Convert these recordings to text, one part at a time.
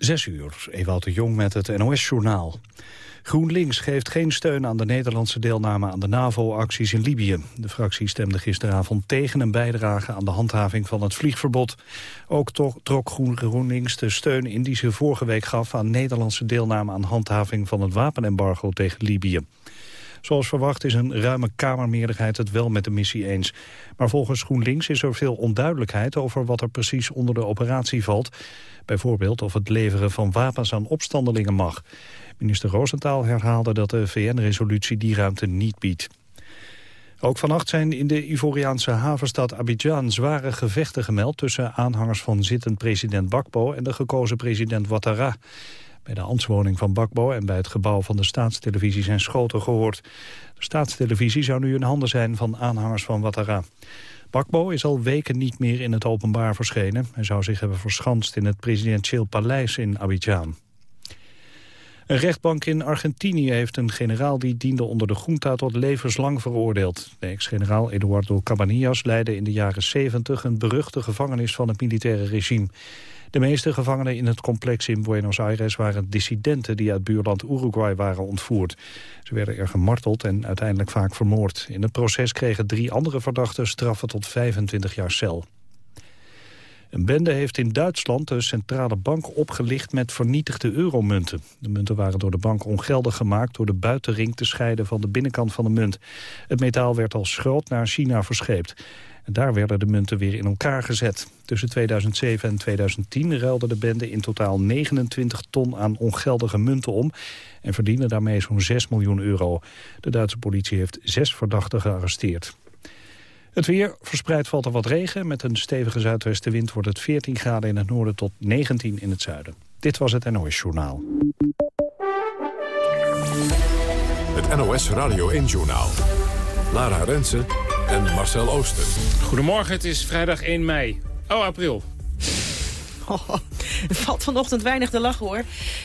Zes uur, Ewout de Jong met het NOS-journaal. GroenLinks geeft geen steun aan de Nederlandse deelname aan de NAVO-acties in Libië. De fractie stemde gisteravond tegen een bijdrage aan de handhaving van het vliegverbod. Ook trok GroenLinks de steun in die ze vorige week gaf aan Nederlandse deelname aan handhaving van het wapenembargo tegen Libië. Zoals verwacht is een ruime Kamermeerderheid het wel met de missie eens. Maar volgens GroenLinks is er veel onduidelijkheid over wat er precies onder de operatie valt. Bijvoorbeeld of het leveren van wapens aan opstandelingen mag. Minister Roosentaal herhaalde dat de VN-resolutie die ruimte niet biedt. Ook vannacht zijn in de Ivoriaanse havenstad Abidjan zware gevechten gemeld tussen aanhangers van zittend president Bakbo en de gekozen president Ouattara. Bij de ambtswoning van Bakbo en bij het gebouw van de staatstelevisie zijn schoten gehoord. De staatstelevisie zou nu in handen zijn van aanhangers van Ouattara. Bakbo is al weken niet meer in het openbaar verschenen. Hij zou zich hebben verschanst in het presidentieel paleis in Abidjan. Een rechtbank in Argentinië heeft een generaal die diende onder de junta tot levenslang veroordeeld. De ex-generaal Eduardo Cabanillas leidde in de jaren 70 een beruchte gevangenis van het militaire regime. De meeste gevangenen in het complex in Buenos Aires waren dissidenten die uit buurland Uruguay waren ontvoerd. Ze werden er gemarteld en uiteindelijk vaak vermoord. In het proces kregen drie andere verdachten straffen tot 25 jaar cel. Een bende heeft in Duitsland de centrale bank opgelicht met vernietigde euromunten. De munten waren door de bank ongeldig gemaakt door de buitenring te scheiden van de binnenkant van de munt. Het metaal werd als schroot naar China verscheept. En daar werden de munten weer in elkaar gezet. Tussen 2007 en 2010 ruilde de bende in totaal 29 ton aan ongeldige munten om... en verdiende daarmee zo'n 6 miljoen euro. De Duitse politie heeft zes verdachten gearresteerd. Het weer, verspreid valt er wat regen. Met een stevige zuidwestenwind wordt het 14 graden in het noorden tot 19 in het zuiden. Dit was het NOS Journaal. Het NOS Radio 1 Journaal. Lara Rensen en Marcel Ooster. Goedemorgen, het is vrijdag 1 mei. Oh, april. er valt vanochtend weinig te lachen hoor.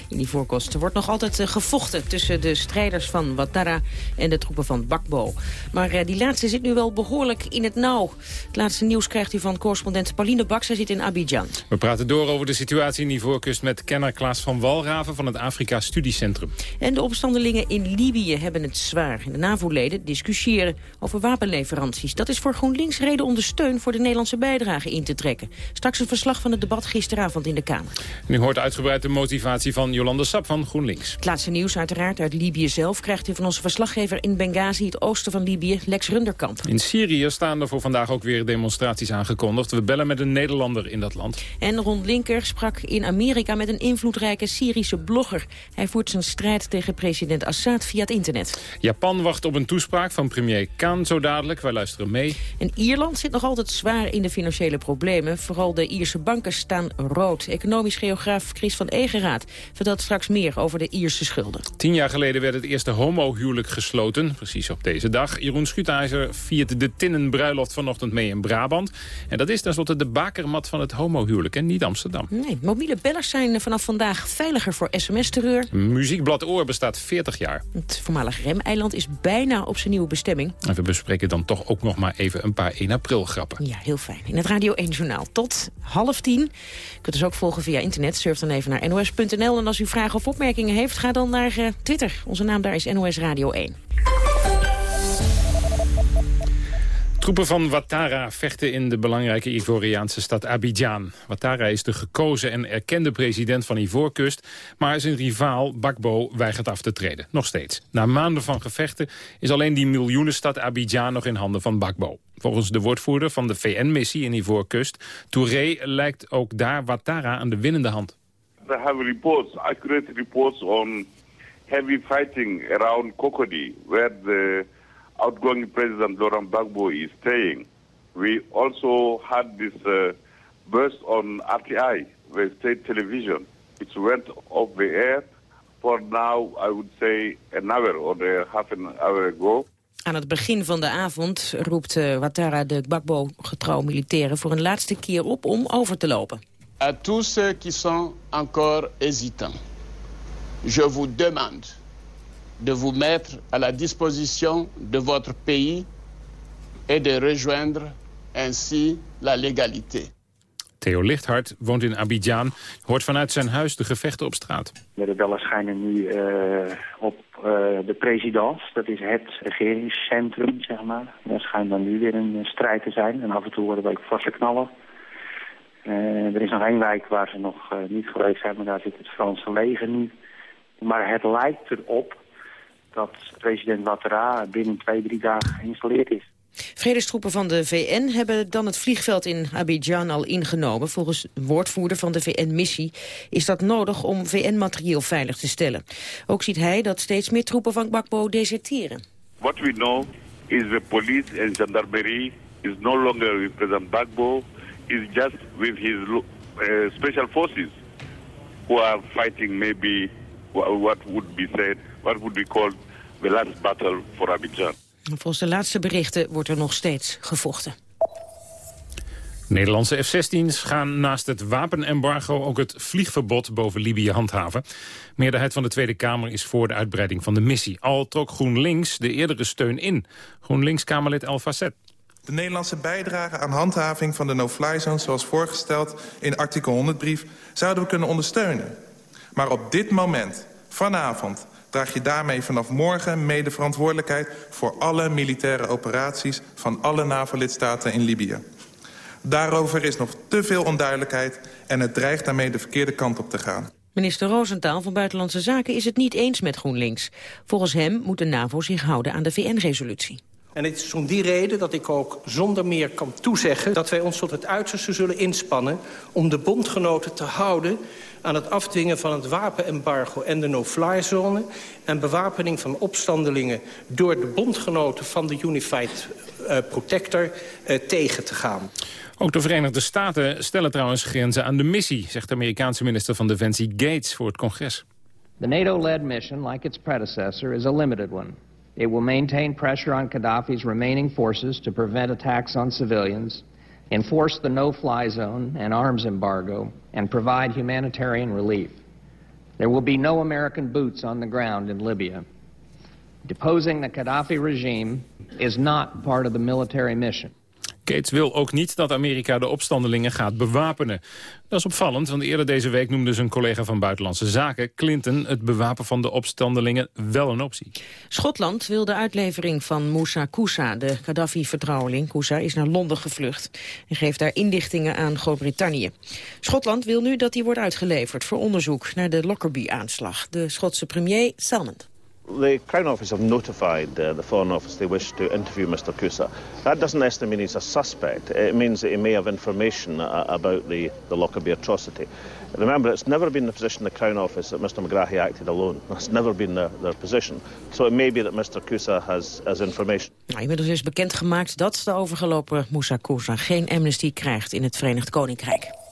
In die voorkost er wordt nog altijd eh, gevochten tussen de strijders van Ouattara en de troepen van Bakbo. Maar uh, die laatste zit nu wel behoorlijk in het nauw. Het laatste nieuws krijgt u van correspondent Pauline Bak. Zij zit in Abidjan. We praten door over de situatie in die voorkust met kenner Klaas van Walraven van het Afrika Studiecentrum. En de opstandelingen in Libië hebben het zwaar. De NAVO-leden discussiëren over wapenleveranties. Dat is voor GroenLinks reden om de steun voor de Nederlandse bijdrage in te trekken. Straks een verslag van het debat gisteravond in de Kamer. Nu hoort uitgebreid de motivatie van Jolanda Sap van GroenLinks. Het laatste nieuws uiteraard uit Libië zelf... krijgt u van onze verslaggever in Benghazi, het oosten van Libië, Lex Runderkamp. In Syrië staan er voor vandaag ook weer demonstraties aangekondigd. We bellen met een Nederlander in dat land. En Ron Linker sprak in Amerika met een invloedrijke Syrische blogger. Hij voert zijn strijd tegen president Assad via het internet. Japan wacht op een toespraak van premier Khan zo dadelijk. Wij luisteren mee. En Ierland zit nog altijd zwaar in de financiële problemen. Vooral de Ierse banken staan rood. Economisch geograaf Chris van Egeraat vertelt straks meer over de Ierse schulden. Tien jaar geleden werd het eerste homohuwelijk gesloten. Precies op deze dag. Jeroen Schutijzer viert de tinnenbruiloft vanochtend mee in Brabant. En dat is tenslotte de bakermat van het homohuwelijk en niet Amsterdam. Nee, mobiele bellers zijn vanaf vandaag veiliger voor sms-terreur. Muziekblad Oor bestaat 40 jaar. Het voormalig Remeiland is bijna op zijn nieuwe bestemming. En we bespreken dan toch ook nog maar even een paar 1 april grappen. Ja, heel fijn. In het Radio 1 Journaal tot half tien. Je kunt ons ook volgen via internet. Surf dan even naar nos.nl. En als u vragen of opmerkingen heeft, ga dan naar uh, Twitter. Onze naam daar is NOS Radio 1. Troepen van Ouattara vechten in de belangrijke Ivoriaanse stad Abidjan. Ouattara is de gekozen en erkende president van Ivoorkust... maar zijn rivaal Bakbo weigert af te treden, nog steeds. Na maanden van gevechten is alleen die miljoenenstad Abidjan nog in handen van Bakbo. Volgens de woordvoerder van de VN-missie in Ivoorkust, Touré, lijkt ook daar Ouattara aan de winnende hand. They have reports, accurate reports on heavy fighting around Kokodi, where the outgoing president Laurent Gbagbo is staying. We also had this uh, burst on RTI, the state television. It went off the air for now, I would say, an hour or half an hour ago. Aan het begin van de avond roept uh, Ouattara de Gbagbo-getrouw militairen voor een laatste keer op om over te lopen. À tous ceux qui sont encore hésitants, je vous demande de vous mettre à la disposition de votre pays et de rejoindre ainsi la légalité. Theo Lichthart woont in Abidjan, hoort vanuit zijn huis de gevechten op straat. De rebellen schijnen nu uh, op uh, de presidents, dat is het regeringscentrum, zeg maar. Daar schijnt dan nu weer een strijd te zijn en af en toe worden we ook forse knallen. Uh, er is nog één wijk waar ze nog niet geweest zijn, maar daar zit het Franse leger nu. Maar het lijkt erop dat president Ouattara binnen twee, drie dagen geïnstalleerd is. Vredestroepen van de VN hebben dan het vliegveld in Abidjan al ingenomen. Volgens de woordvoerder van de VN-missie is dat nodig om VN-materieel veilig te stellen. Ook ziet hij dat steeds meer troepen van Gbagbo deserteren. What we know is the police and gendarmerie is no longer with President Gbagbo. Is just with his uh, special forces who are fighting maybe what would be said, what would be called the last battle for Abidjan. Volgens de laatste berichten wordt er nog steeds gevochten. Nederlandse F-16's gaan naast het wapenembargo ook het vliegverbod boven Libië handhaven. meerderheid van de Tweede Kamer is voor de uitbreiding van de missie. Al trok GroenLinks de eerdere steun in. GroenLinks-Kamerlid El Facet. De Nederlandse bijdrage aan handhaving van de no-fly zone... zoals voorgesteld in artikel 100-brief, zouden we kunnen ondersteunen. Maar op dit moment, vanavond, draag je daarmee vanaf morgen mede verantwoordelijkheid... voor alle militaire operaties van alle NAVO-lidstaten in Libië. Daarover is nog te veel onduidelijkheid en het dreigt daarmee de verkeerde kant op te gaan. Minister Roosentaal van Buitenlandse Zaken is het niet eens met GroenLinks. Volgens hem moet de NAVO zich houden aan de VN-resolutie. En het is om die reden dat ik ook zonder meer kan toezeggen... dat wij ons tot het uiterste zullen inspannen om de bondgenoten te houden aan het afdwingen van het wapenembargo en de no-fly-zone... en bewapening van opstandelingen door de bondgenoten van de Unified uh, Protector uh, tegen te gaan. Ook de Verenigde Staten stellen trouwens grenzen aan de missie... zegt de Amerikaanse minister van Defensie Gates voor het congres. The NATO-led mission, like its predecessor, is a limited one. It will maintain pressure on Gaddafi's remaining forces to prevent attacks on civilians enforce the no-fly zone and arms embargo, and provide humanitarian relief. There will be no American boots on the ground in Libya. Deposing the Gaddafi regime is not part of the military mission. Gates wil ook niet dat Amerika de opstandelingen gaat bewapenen. Dat is opvallend, want eerder deze week noemde zijn collega van Buitenlandse Zaken... Clinton het bewapen van de opstandelingen wel een optie. Schotland wil de uitlevering van Moussa Koussa, de Gaddafi-vertrouweling. Koussa is naar Londen gevlucht en geeft daar inlichtingen aan Groot-Brittannië. Schotland wil nu dat hij wordt uitgeleverd voor onderzoek naar de Lockerbie-aanslag. De Schotse premier Salmond. The Crown Office have notified uh, the Foreign Office they wish to interview Mr Kusa. That doesn't necessarily mean he's a suspect. It means that he may have information uh, about the, the Lockerbie atrocity. Remember, it's never been the position of the Crown Office that Mr McGrahy acted alone. That's never been their, their position. So it may be that Mr Kusa has, has information. Nou, inmiddels is bekendgemaakt dat de overgelopen Moussa Kousa geen amnesty krijgt in het Verenigd Koninkrijk.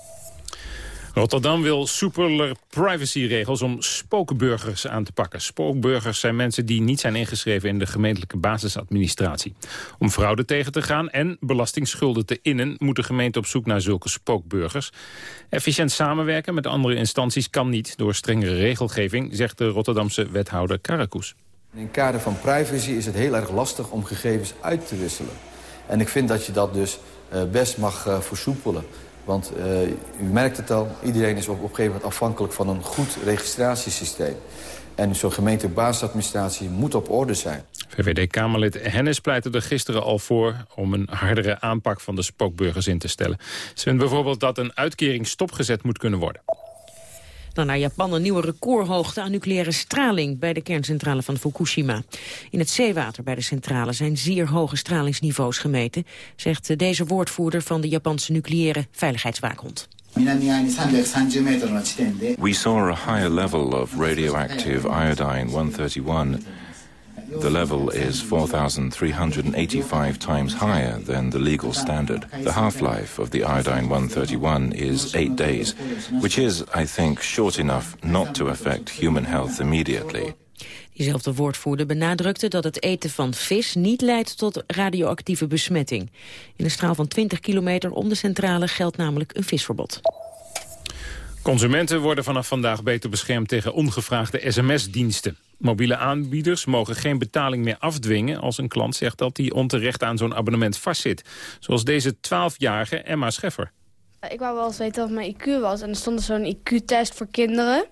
Rotterdam wil soepeler privacyregels om spookburgers aan te pakken. Spookburgers zijn mensen die niet zijn ingeschreven in de gemeentelijke basisadministratie. Om fraude tegen te gaan en belastingsschulden te innen... moet de gemeente op zoek naar zulke spookburgers. Efficiënt samenwerken met andere instanties kan niet door strengere regelgeving... zegt de Rotterdamse wethouder Karakoes. In het kader van privacy is het heel erg lastig om gegevens uit te wisselen. En ik vind dat je dat dus eh, best mag uh, versoepelen. Want uh, u merkt het al, iedereen is op, op een gegeven moment afhankelijk van een goed registratiesysteem. En zo'n gemeentebasisadministratie moet op orde zijn. VVD-Kamerlid Hennis pleitte er gisteren al voor... om een hardere aanpak van de spookburgers in te stellen. Ze vindt bijvoorbeeld dat een uitkering stopgezet moet kunnen worden. Dan naar Japan een nieuwe recordhoogte aan nucleaire straling bij de kerncentrale van Fukushima. In het zeewater bij de centrale zijn zeer hoge stralingsniveaus gemeten, zegt deze woordvoerder van de Japanse nucleaire veiligheidswaakhond. We saw a higher level of radioactive iodine 131 The level is 4,385 times higher than the legal standard. The half-life of the iodine-131 is eight days, which is, I think, short enough not to affect human health immediately. Diezelfde woordvoerder benadrukte dat het eten van vis niet leidt tot radioactieve besmetting. In een straal van 20 kilometer om de centrale geldt namelijk een visverbod. Consumenten worden vanaf vandaag beter beschermd tegen ongevraagde sms-diensten. Mobiele aanbieders mogen geen betaling meer afdwingen als een klant zegt dat hij onterecht aan zo'n abonnement vastzit. Zoals deze 12-jarige Emma Scheffer. Ik wou wel eens weten wat mijn IQ was. En er stond zo'n IQ-test voor kinderen.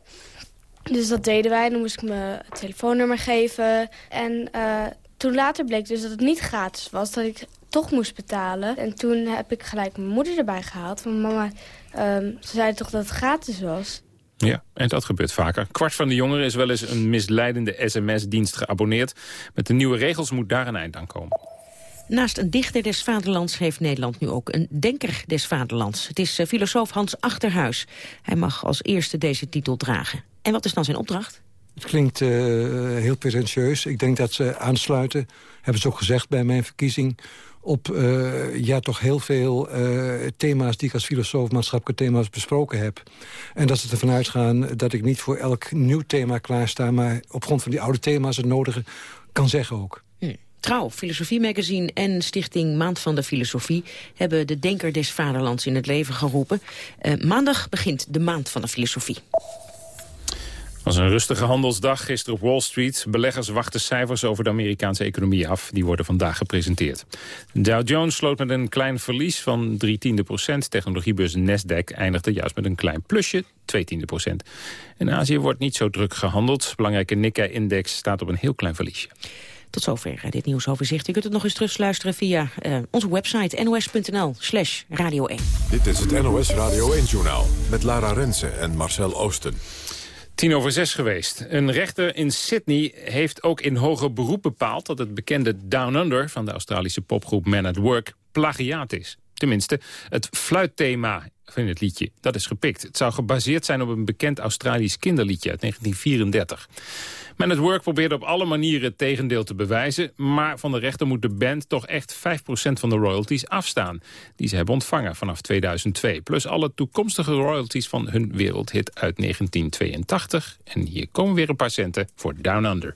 Dus dat deden wij. Dan moest ik mijn telefoonnummer geven. En uh, toen later bleek dus dat het niet gratis was. Dat ik toch moest betalen. En toen heb ik gelijk mijn moeder erbij gehaald. Van mama, um, ze zei toch dat het gratis was. Ja, en dat gebeurt vaker. Kwart van de jongeren is wel eens een misleidende sms-dienst geabonneerd. Met de nieuwe regels moet daar een eind aan komen. Naast een dichter des vaderlands heeft Nederland nu ook een denker des vaderlands. Het is eh, filosoof Hans Achterhuis. Hij mag als eerste deze titel dragen. En wat is dan zijn opdracht? Het klinkt uh, heel pretentieus. Ik denk dat ze aansluiten, hebben ze ook gezegd bij mijn verkiezing op uh, ja, toch heel veel uh, thema's die ik als filosoof maatschappelijke thema's besproken heb. En dat ze ervan uitgaan dat ik niet voor elk nieuw thema klaarsta... maar op grond van die oude thema's het nodige kan zeggen ook. Hm. Trouw, Filosofie Magazine en Stichting Maand van de Filosofie... hebben de Denker des Vaderlands in het leven geroepen. Uh, maandag begint de Maand van de Filosofie. Het was een rustige handelsdag gisteren op Wall Street. Beleggers wachten cijfers over de Amerikaanse economie af. Die worden vandaag gepresenteerd. Dow Jones sloot met een klein verlies van 3 tiende procent. Technologiebeurs Nasdaq eindigde juist met een klein plusje, 2 tiende procent. In Azië wordt niet zo druk gehandeld. Belangrijke Nikkei-index staat op een heel klein verliesje. Tot zover eh, dit nieuwsoverzicht. U kunt het nog eens terugluisteren via uh, onze website nos.nl slash radio 1. Dit is het NOS Radio 1-journaal met Lara Rensen en Marcel Oosten. Tien over zes geweest. Een rechter in Sydney heeft ook in hoger beroep bepaald... dat het bekende Down Under van de Australische popgroep Man at Work plagiaat is. Tenminste, het fluitthema van het liedje, dat is gepikt. Het zou gebaseerd zijn op een bekend Australisch kinderliedje uit 1934. Men het Work probeerde op alle manieren het tegendeel te bewijzen... maar van de rechter moet de band toch echt 5% van de royalties afstaan... die ze hebben ontvangen vanaf 2002. Plus alle toekomstige royalties van hun wereldhit uit 1982. En hier komen weer een paar centen voor Down Under.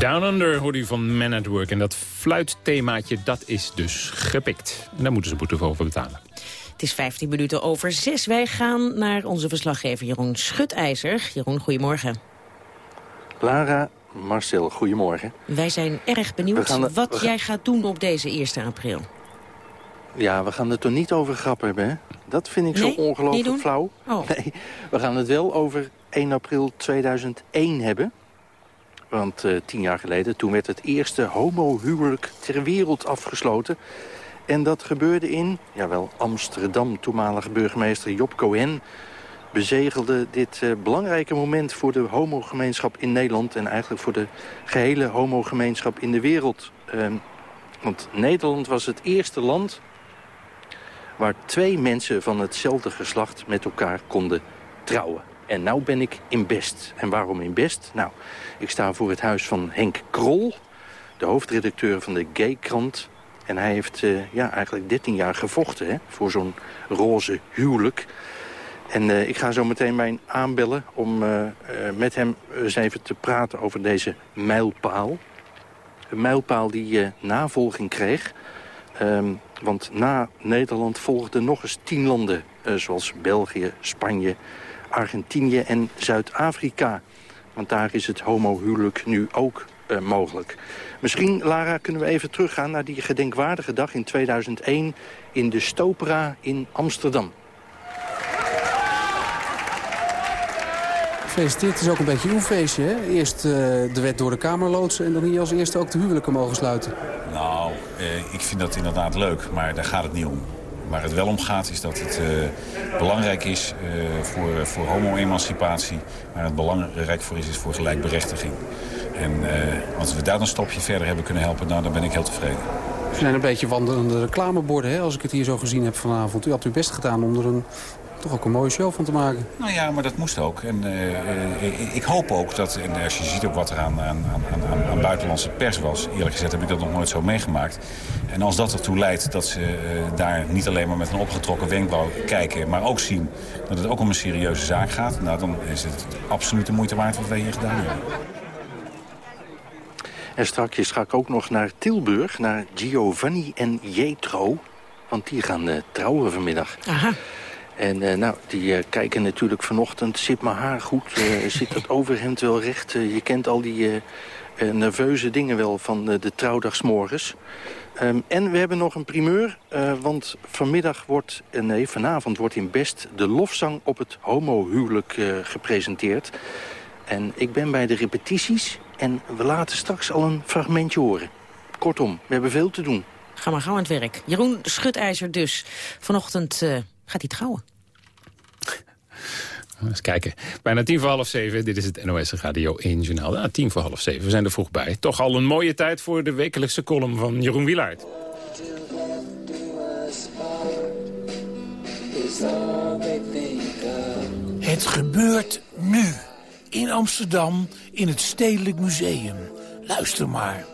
Down Under hoorde u van Man at Work. En dat fluitthemaatje, dat is dus gepikt. En daar moeten ze boete voor betalen. Het is 15 minuten over 6. Wij gaan naar onze verslaggever Jeroen Schutijzer. Jeroen, goedemorgen. Lara, Marcel, goedemorgen. Wij zijn erg benieuwd wat jij gaat doen op deze 1 april. Ja, we gaan het er niet over grappen hebben, hè? Dat vind ik zo ongelooflijk flauw. Oh. Nee, we gaan het wel over 1 april 2001 hebben. Want uh, tien jaar geleden, toen werd het eerste homohuwelijk ter wereld afgesloten. En dat gebeurde in, jawel, Amsterdam. Toenmalige burgemeester Job Cohen bezegelde dit uh, belangrijke moment voor de homogemeenschap in Nederland... en eigenlijk voor de gehele homogemeenschap in de wereld. Uh, want Nederland was het eerste land waar twee mensen van hetzelfde geslacht met elkaar konden trouwen. En nou ben ik in Best. En waarom in Best? Nou, ik sta voor het huis van Henk Krol, de hoofdredacteur van de Gaykrant. En hij heeft uh, ja, eigenlijk 13 jaar gevochten hè, voor zo'n roze huwelijk. En uh, ik ga zo meteen mijn aanbellen om uh, met hem eens even te praten over deze mijlpaal. Een mijlpaal die navolging kreeg. Um, want na Nederland volgden nog eens tien landen, zoals België, Spanje, Argentinië en Zuid-Afrika. Want daar is het homohuwelijk nu ook uh, mogelijk. Misschien, Lara, kunnen we even teruggaan naar die gedenkwaardige dag in 2001... in de Stopera in Amsterdam. Gefeliciteerd, is ook een beetje uw feestje, hè? Eerst uh, de wet door de Kamer loodsen... en dan hier als eerste ook de huwelijken mogen sluiten. Nou, eh, ik vind dat inderdaad leuk, maar daar gaat het niet om. Waar het wel om gaat is dat het uh, belangrijk is uh, voor, voor homo-emancipatie. Waar het belangrijk voor is, voor gelijkberechtiging. En uh, als we daar een stapje verder hebben kunnen helpen, nou, dan ben ik heel tevreden. We zijn een beetje wandelende reclameborden, hè, als ik het hier zo gezien heb vanavond. U had uw best gedaan om er een toch ook een mooie show van te maken. Nou ja, maar dat moest ook. En uh, ik hoop ook dat, en als je ziet ook wat er aan, aan, aan, aan, buitenlandse pers was... eerlijk gezegd heb ik dat nog nooit zo meegemaakt. En als dat ertoe leidt dat ze uh, daar niet alleen maar met een opgetrokken wenkbrauw kijken... maar ook zien dat het ook om een serieuze zaak gaat... nou, dan is het absoluut de moeite waard wat wij hier gedaan hebben. En straks ga ik ook nog naar Tilburg, naar Giovanni en Jetro. Want die gaan uh, trouwen vanmiddag. Aha. En uh, nou, die uh, kijken natuurlijk vanochtend, zit mijn haar goed, uh, zit dat overhemd wel recht. je kent al die nerveuze dingen wel van de trouwdagsmorgens. Um, en we hebben nog een primeur, want vanmiddag wordt, nee, vanavond wordt in Best de lofzang op het homohuwelijk gepresenteerd. En ik ben bij de repetities en we laten straks al een fragmentje horen. Kortom, we hebben veel te doen. Ga maar gauw aan het werk. Jeroen Schutijzer dus. Vanochtend gaat hij trouwen. Eens kijken. Bijna tien voor half zeven. Dit is het NOS Radio 1 Journaal. Ja, tien voor half zeven. We zijn er vroeg bij. Toch al een mooie tijd voor de wekelijkse column van Jeroen Wielaert. Het gebeurt nu. In Amsterdam, in het Stedelijk Museum. Luister maar.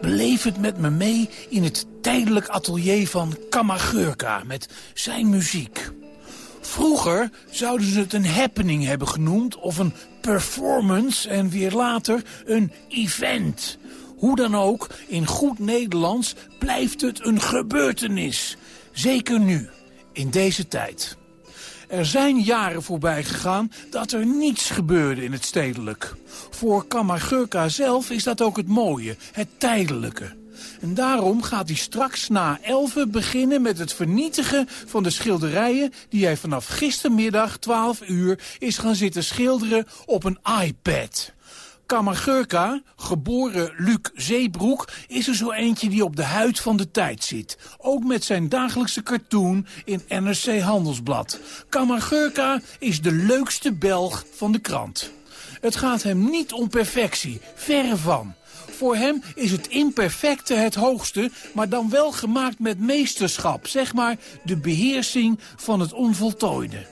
Beleef het met me mee in het tijdelijk atelier van Kamagurka met zijn muziek. Vroeger zouden ze het een happening hebben genoemd of een performance en weer later een event. Hoe dan ook, in goed Nederlands blijft het een gebeurtenis. Zeker nu, in deze tijd. Er zijn jaren voorbij gegaan dat er niets gebeurde in het stedelijk. Voor Kamagurka zelf is dat ook het mooie, het tijdelijke. En daarom gaat hij straks na elfen beginnen met het vernietigen van de schilderijen... die hij vanaf gistermiddag 12 uur is gaan zitten schilderen op een iPad. Kamagurka, geboren Luc Zeebroek, is er zo eentje die op de huid van de tijd zit. Ook met zijn dagelijkse cartoon in NRC Handelsblad. Kamagurka is de leukste Belg van de krant. Het gaat hem niet om perfectie, verre van. Voor hem is het imperfecte het hoogste, maar dan wel gemaakt met meesterschap. Zeg maar de beheersing van het onvoltooide.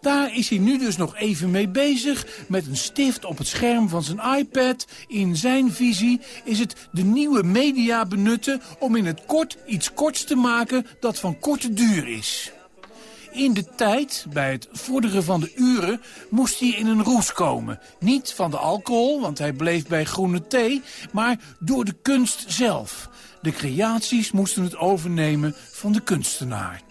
Daar is hij nu dus nog even mee bezig met een stift op het scherm van zijn iPad. In zijn visie is het de nieuwe media benutten om in het kort iets korts te maken dat van korte duur is. In de tijd, bij het vorderen van de uren, moest hij in een roes komen. Niet van de alcohol, want hij bleef bij groene thee, maar door de kunst zelf. De creaties moesten het overnemen van de kunstenaar.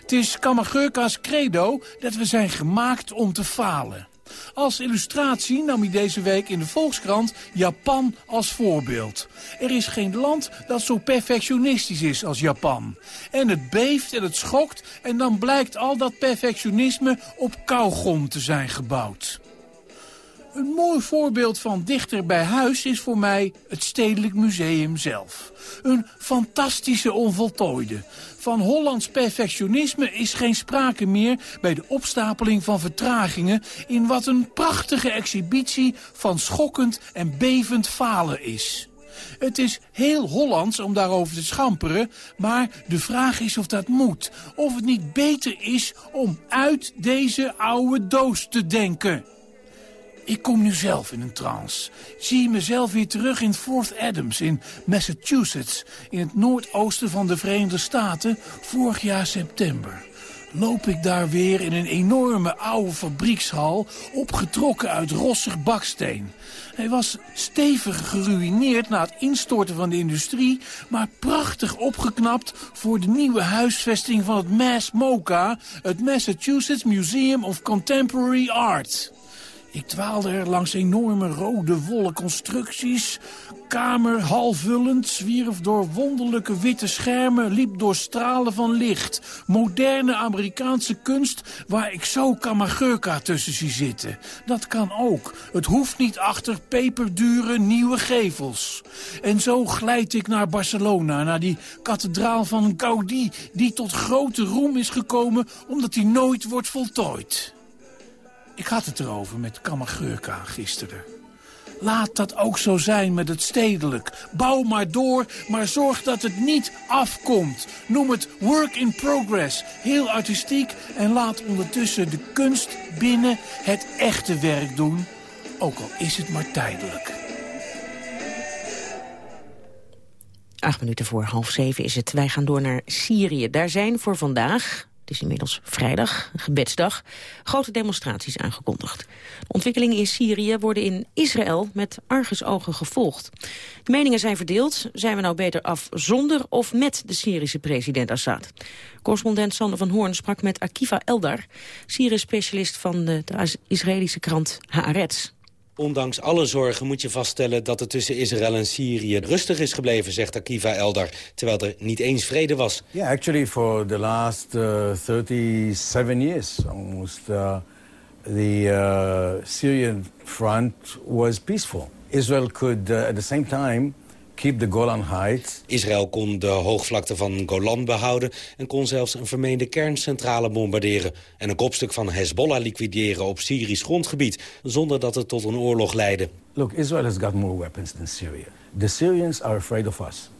Het is Kamagurka's credo dat we zijn gemaakt om te falen. Als illustratie nam hij deze week in de Volkskrant Japan als voorbeeld. Er is geen land dat zo perfectionistisch is als Japan. En het beeft en het schokt en dan blijkt al dat perfectionisme op kauwgom te zijn gebouwd. Een mooi voorbeeld van dichter bij huis is voor mij het Stedelijk Museum zelf. Een fantastische onvoltooide. Van Hollands perfectionisme is geen sprake meer bij de opstapeling van vertragingen... in wat een prachtige exhibitie van schokkend en bevend falen is. Het is heel Hollands om daarover te schamperen, maar de vraag is of dat moet. Of het niet beter is om uit deze oude doos te denken. Ik kom nu zelf in een trance. Zie mezelf weer terug in Fort Adams in Massachusetts... in het noordoosten van de Verenigde Staten vorig jaar september. Loop ik daar weer in een enorme oude fabriekshal... opgetrokken uit rossig baksteen. Hij was stevig geruineerd na het instorten van de industrie... maar prachtig opgeknapt voor de nieuwe huisvesting van het Mass MoCA... het Massachusetts Museum of Contemporary Art... Ik dwaalde er langs enorme rode wollen constructies. Kamer halfvullend, zwierf door wonderlijke witte schermen... liep door stralen van licht. Moderne Amerikaanse kunst waar ik zo Kamagurka tussen zie zitten. Dat kan ook. Het hoeft niet achter peperdure nieuwe gevels. En zo glijd ik naar Barcelona, naar die kathedraal van Gaudí... die tot grote roem is gekomen omdat die nooit wordt voltooid. Ik had het erover met Kamagurka gisteren. Laat dat ook zo zijn met het stedelijk. Bouw maar door, maar zorg dat het niet afkomt. Noem het work in progress. Heel artistiek en laat ondertussen de kunst binnen het echte werk doen. Ook al is het maar tijdelijk. Acht minuten voor half zeven is het. Wij gaan door naar Syrië. Daar zijn voor vandaag het is inmiddels vrijdag, gebedsdag, grote demonstraties aangekondigd. De ontwikkelingen in Syrië worden in Israël met argusogen gevolgd. De meningen zijn verdeeld. Zijn we nou beter af zonder of met de Syrische president Assad? Correspondent Sander van Hoorn sprak met Akiva Eldar, Syrië-specialist van de, de Israëlische krant Haaretz. Ondanks alle zorgen moet je vaststellen dat het tussen Israël en Syrië rustig is gebleven, zegt Akiva Eldar, terwijl er niet eens vrede was. Yeah, actually for the last uh, 37 years almost uh, the uh, Syrian front was peaceful. Israel could uh, at the same time keep the Golan Heights. Israël kon de hoogvlakte van Golan behouden... en kon zelfs een vermeende kerncentrale bombarderen... en een kopstuk van Hezbollah liquideren op Syrisch grondgebied... zonder dat het tot een oorlog leidde. Look, Israel has got more weapons than Syria. The Syrians are afraid of us.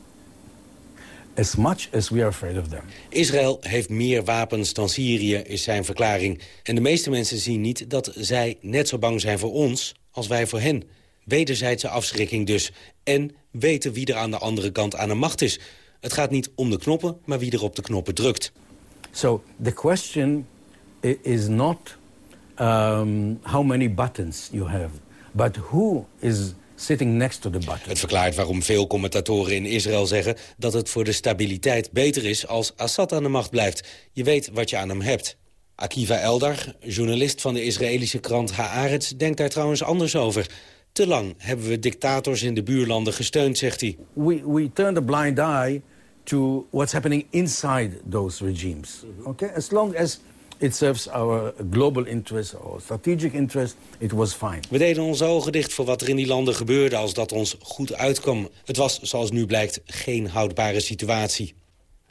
As much as we are afraid of them. Israël heeft meer wapens dan Syrië, is zijn verklaring. En de meeste mensen zien niet dat zij net zo bang zijn voor ons als wij voor hen. Wederzijdse afschrikking dus. En weten wie er aan de andere kant aan de macht is. Het gaat niet om de knoppen, maar wie er op de knoppen drukt. So the question is not um, how many buttons you have, but who is sitting next to the button. Het verklaart waarom veel commentatoren in Israël zeggen... dat het voor de stabiliteit beter is als Assad aan de macht blijft. Je weet wat je aan hem hebt. Akiva Eldar, journalist van de Israëlische krant Haaretz... denkt daar trouwens anders over. Te lang hebben we dictators in de buurlanden gesteund, zegt hij. We, we turn a blind eye to what's happening inside those regimes. Okay? As long as it serves our global interest or strategic interest, it was fine. We deden onze ogen dicht voor wat er in die landen gebeurde als dat ons goed uitkwam. Het was, zoals nu blijkt, geen houdbare situatie.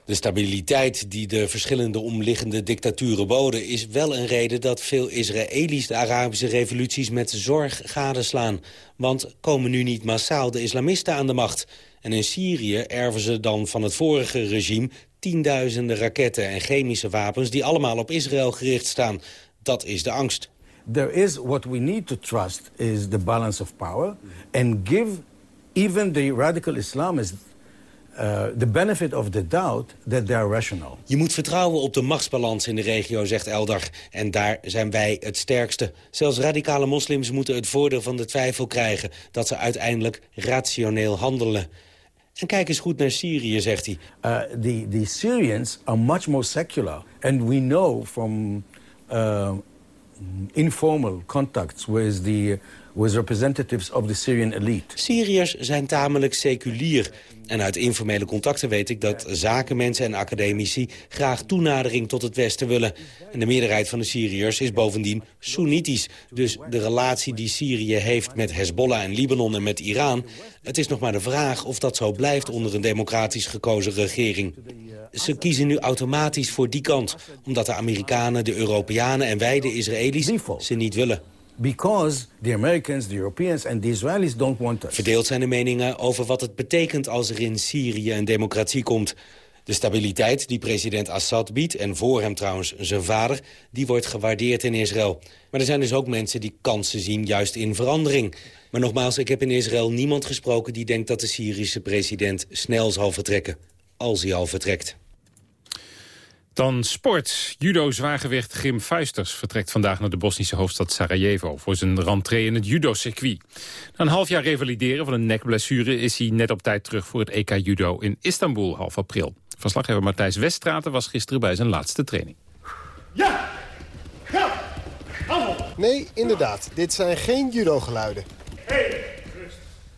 De stabiliteit die de verschillende omliggende dictaturen boden... is wel een reden dat veel Israëli's de Arabische revoluties met zorg gadeslaan. Want komen nu niet massaal de islamisten aan de macht? En in Syrië erven ze dan van het vorige regime... tienduizenden raketten en chemische wapens die allemaal op Israël gericht staan. Dat is de angst. There is what we need to trust is the balance of power... and give even the radical Islamists the benefit of the doubt that they are rational. Je moet vertrouwen op de machtsbalans in de regio, zegt Eldar. En daar zijn wij het sterkste. Zelfs radicale moslims moeten het voordeel van de twijfel krijgen... dat ze uiteindelijk rationeel handelen. En kijk eens goed naar Syrië, zegt hij. Uh, the, the Syrians are much more secular. And we know from uh, informal contacts with the with representatives of the Syrian elite. Syriërs zijn tamelijk seculier. En uit informele contacten weet ik dat zakenmensen en academici graag toenadering tot het Westen willen. En de meerderheid van de Syriërs is bovendien Soenitisch. Dus de relatie die Syrië heeft met Hezbollah en Libanon en met Iran... het is nog maar de vraag of dat zo blijft onder een democratisch gekozen regering. Ze kiezen nu automatisch voor die kant, omdat de Amerikanen, de Europeanen en wij, de Israëli's, ze niet willen. Because the Americans, the Europeans and the Israelis don't want us. Verdeeld zijn de meningen over wat het betekent als er in Syrië een democratie komt. De stabiliteit die president Assad biedt, en voor hem trouwens zijn vader... die wordt gewaardeerd in Israël. Maar er zijn dus ook mensen die kansen zien juist in verandering. Maar nogmaals, ik heb in Israël niemand gesproken... die denkt dat de Syrische president snel zal vertrekken. Als hij al vertrekt. Dan sport. Judo-zwaargewicht Grim Fuisters vertrekt vandaag naar de Bosnische hoofdstad Sarajevo... voor zijn rentree in het judo-circuit. Na een half jaar revalideren van een nekblessure... is hij net op tijd terug voor het EK Judo in Istanbul half april. Verslaggever Matthijs Weststraten was gisteren bij zijn laatste training. Ja! Ga! Nee, inderdaad. Dit zijn geen judo-geluiden. Hey,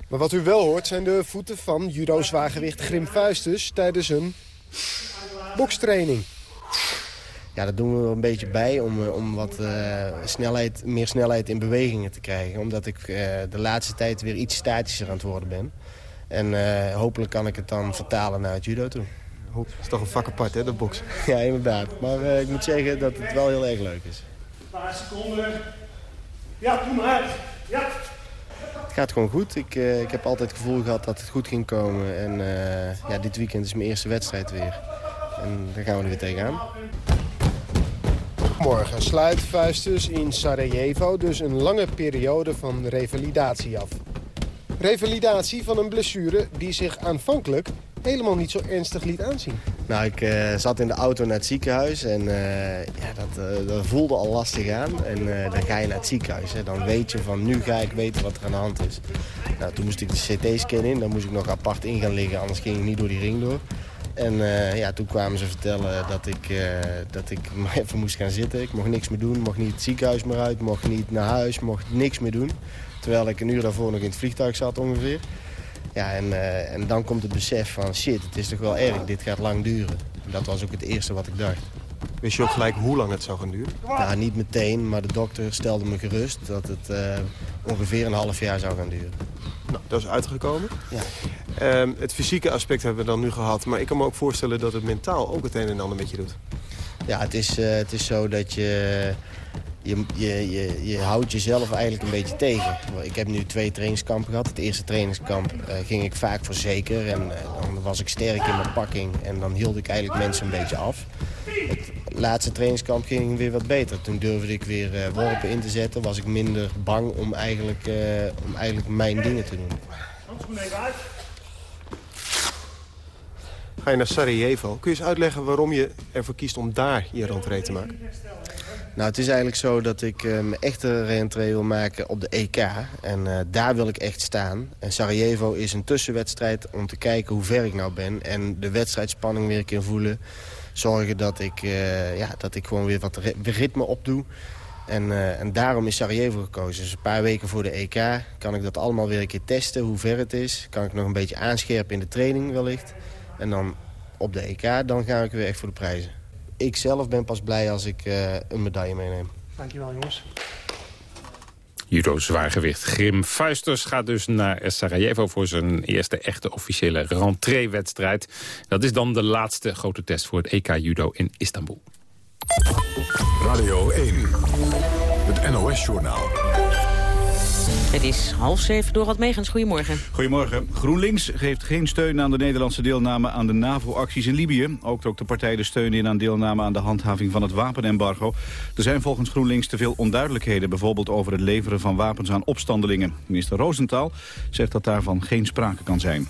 maar wat u wel hoort zijn de voeten van judo-zwaargewicht Grim Fuisters... tijdens een bokstraining. Ja, dat doen we er een beetje bij om, eh, om wat uh, snelheid, meer snelheid in bewegingen te krijgen. Omdat ik uh, de laatste tijd weer iets statischer aan het worden ben. En uh, hopelijk kan ik het dan vertalen naar het judo toe. Dat is toch een vak apart, hè, de box? ja, inderdaad. Maar ik moet zeggen dat het wel heel erg leuk is. Een paar seconden. Ja, doe maar. Ja. Het gaat gewoon goed. Ik, ik heb altijd het gevoel gehad dat het goed ging komen. En ja, dit weekend is mijn eerste wedstrijd weer. En daar gaan we er weer tegenaan. Morgen sluit Vuisters in Sarajevo dus een lange periode van revalidatie af. Revalidatie van een blessure die zich aanvankelijk helemaal niet zo ernstig liet aanzien. Nou, ik uh, zat in de auto naar het ziekenhuis en uh, ja, dat, uh, dat, voelde al lastig aan. En dan ga je naar het ziekenhuis. Hè. Dan weet je van nu ga ik weten wat er aan de hand is. Nou, toen moest ik de CT-scan in, dan moest ik nog apart in gaan liggen, anders ging ik niet door die ring door. En uh, ja, toen kwamen ze vertellen dat ik, uh, dat ik maar even moest gaan zitten. Ik mocht niks meer doen, mocht niet het ziekenhuis meer uit, mocht niet naar huis, mocht niks meer doen. Terwijl ik een uur daarvoor nog in het vliegtuig zat ongeveer. Ja, en, uh, en dan komt het besef van shit, het is toch wel erg, dit gaat lang duren. dat was ook het eerste wat ik dacht. Wist je ook gelijk hoe lang het zou gaan duren? Nou, niet meteen, maar de dokter stelde me gerust dat het ongeveer een half jaar zou gaan duren. Nou, dat is uitgekomen. Ja. Um, het fysieke aspect hebben we dan nu gehad. Maar ik kan me ook voorstellen dat het mentaal ook het een en ander met je doet. Ja, het is, uh, het is zo dat je, je, je, je, je houdt jezelf eigenlijk een beetje tegen. Ik heb nu twee trainingskampen gehad. Het eerste trainingskamp uh, ging ik vaak voor zeker. En uh, dan was ik sterk in mijn pakking. En dan hield ik eigenlijk mensen een beetje af. Het laatste trainingskamp ging weer wat beter. Toen durfde ik weer worpen in te zetten. Was ik minder bang om eigenlijk, om eigenlijk mijn dingen te doen. Ga je naar Sarajevo. Kun je eens uitleggen waarom je ervoor kiest om daar je rentree te maken? Nou, het is eigenlijk zo dat ik uh, mijn echte rentree wil maken op de EK. En uh, daar wil ik echt staan. En Sarajevo is een tussenwedstrijd om te kijken hoe ver ik nou ben. En de wedstrijdspanning weer een keer voelen. Zorgen dat ik, uh, ja, dat ik gewoon weer wat ritme opdoe. En, en daarom is Sarajevo gekozen. Dus een paar weken voor de EK kan ik dat allemaal weer een keer testen, hoe ver het is. Kan ik nog een beetje aanscherpen in de training wellicht. En dan op de EK, dan ga ik weer echt voor de prijzen. Ik zelf ben pas blij als ik uh, een medaille meeneem. Dankjewel jongens. Judo-zwaargewicht Grim Fuisters gaat dus naar Sarajevo... voor zijn eerste echte officiële rentree-wedstrijd. Dat is dan de laatste grote test voor het EK Judo in Istanbul. Radio 1, het NOS-journaal. Het is half zeven door wat meegens. Goedemorgen. Goedemorgen. GroenLinks geeft geen steun aan de Nederlandse deelname aan de NAVO-acties in Libië. Ook trok de partij de steun in aan deelname aan de handhaving van het wapenembargo. Er zijn volgens GroenLinks te veel onduidelijkheden, bijvoorbeeld over het leveren van wapens aan opstandelingen. Minister Roosentaal zegt dat daarvan geen sprake kan zijn.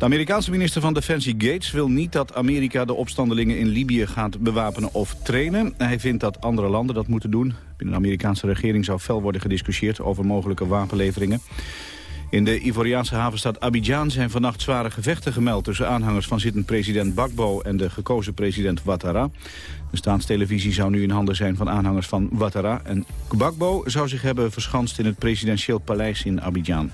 De Amerikaanse minister van Defensie Gates wil niet dat Amerika de opstandelingen in Libië gaat bewapenen of trainen. Hij vindt dat andere landen dat moeten doen. Binnen de Amerikaanse regering zou fel worden gediscussieerd over mogelijke wapenleveringen. In de Ivoriaanse havenstad Abidjan zijn vannacht zware gevechten gemeld... tussen aanhangers van zittend president Bakbo en de gekozen president Ouattara. De staatstelevisie zou nu in handen zijn van aanhangers van Ouattara. En Gbagbo zou zich hebben verschanst in het presidentieel paleis in Abidjan.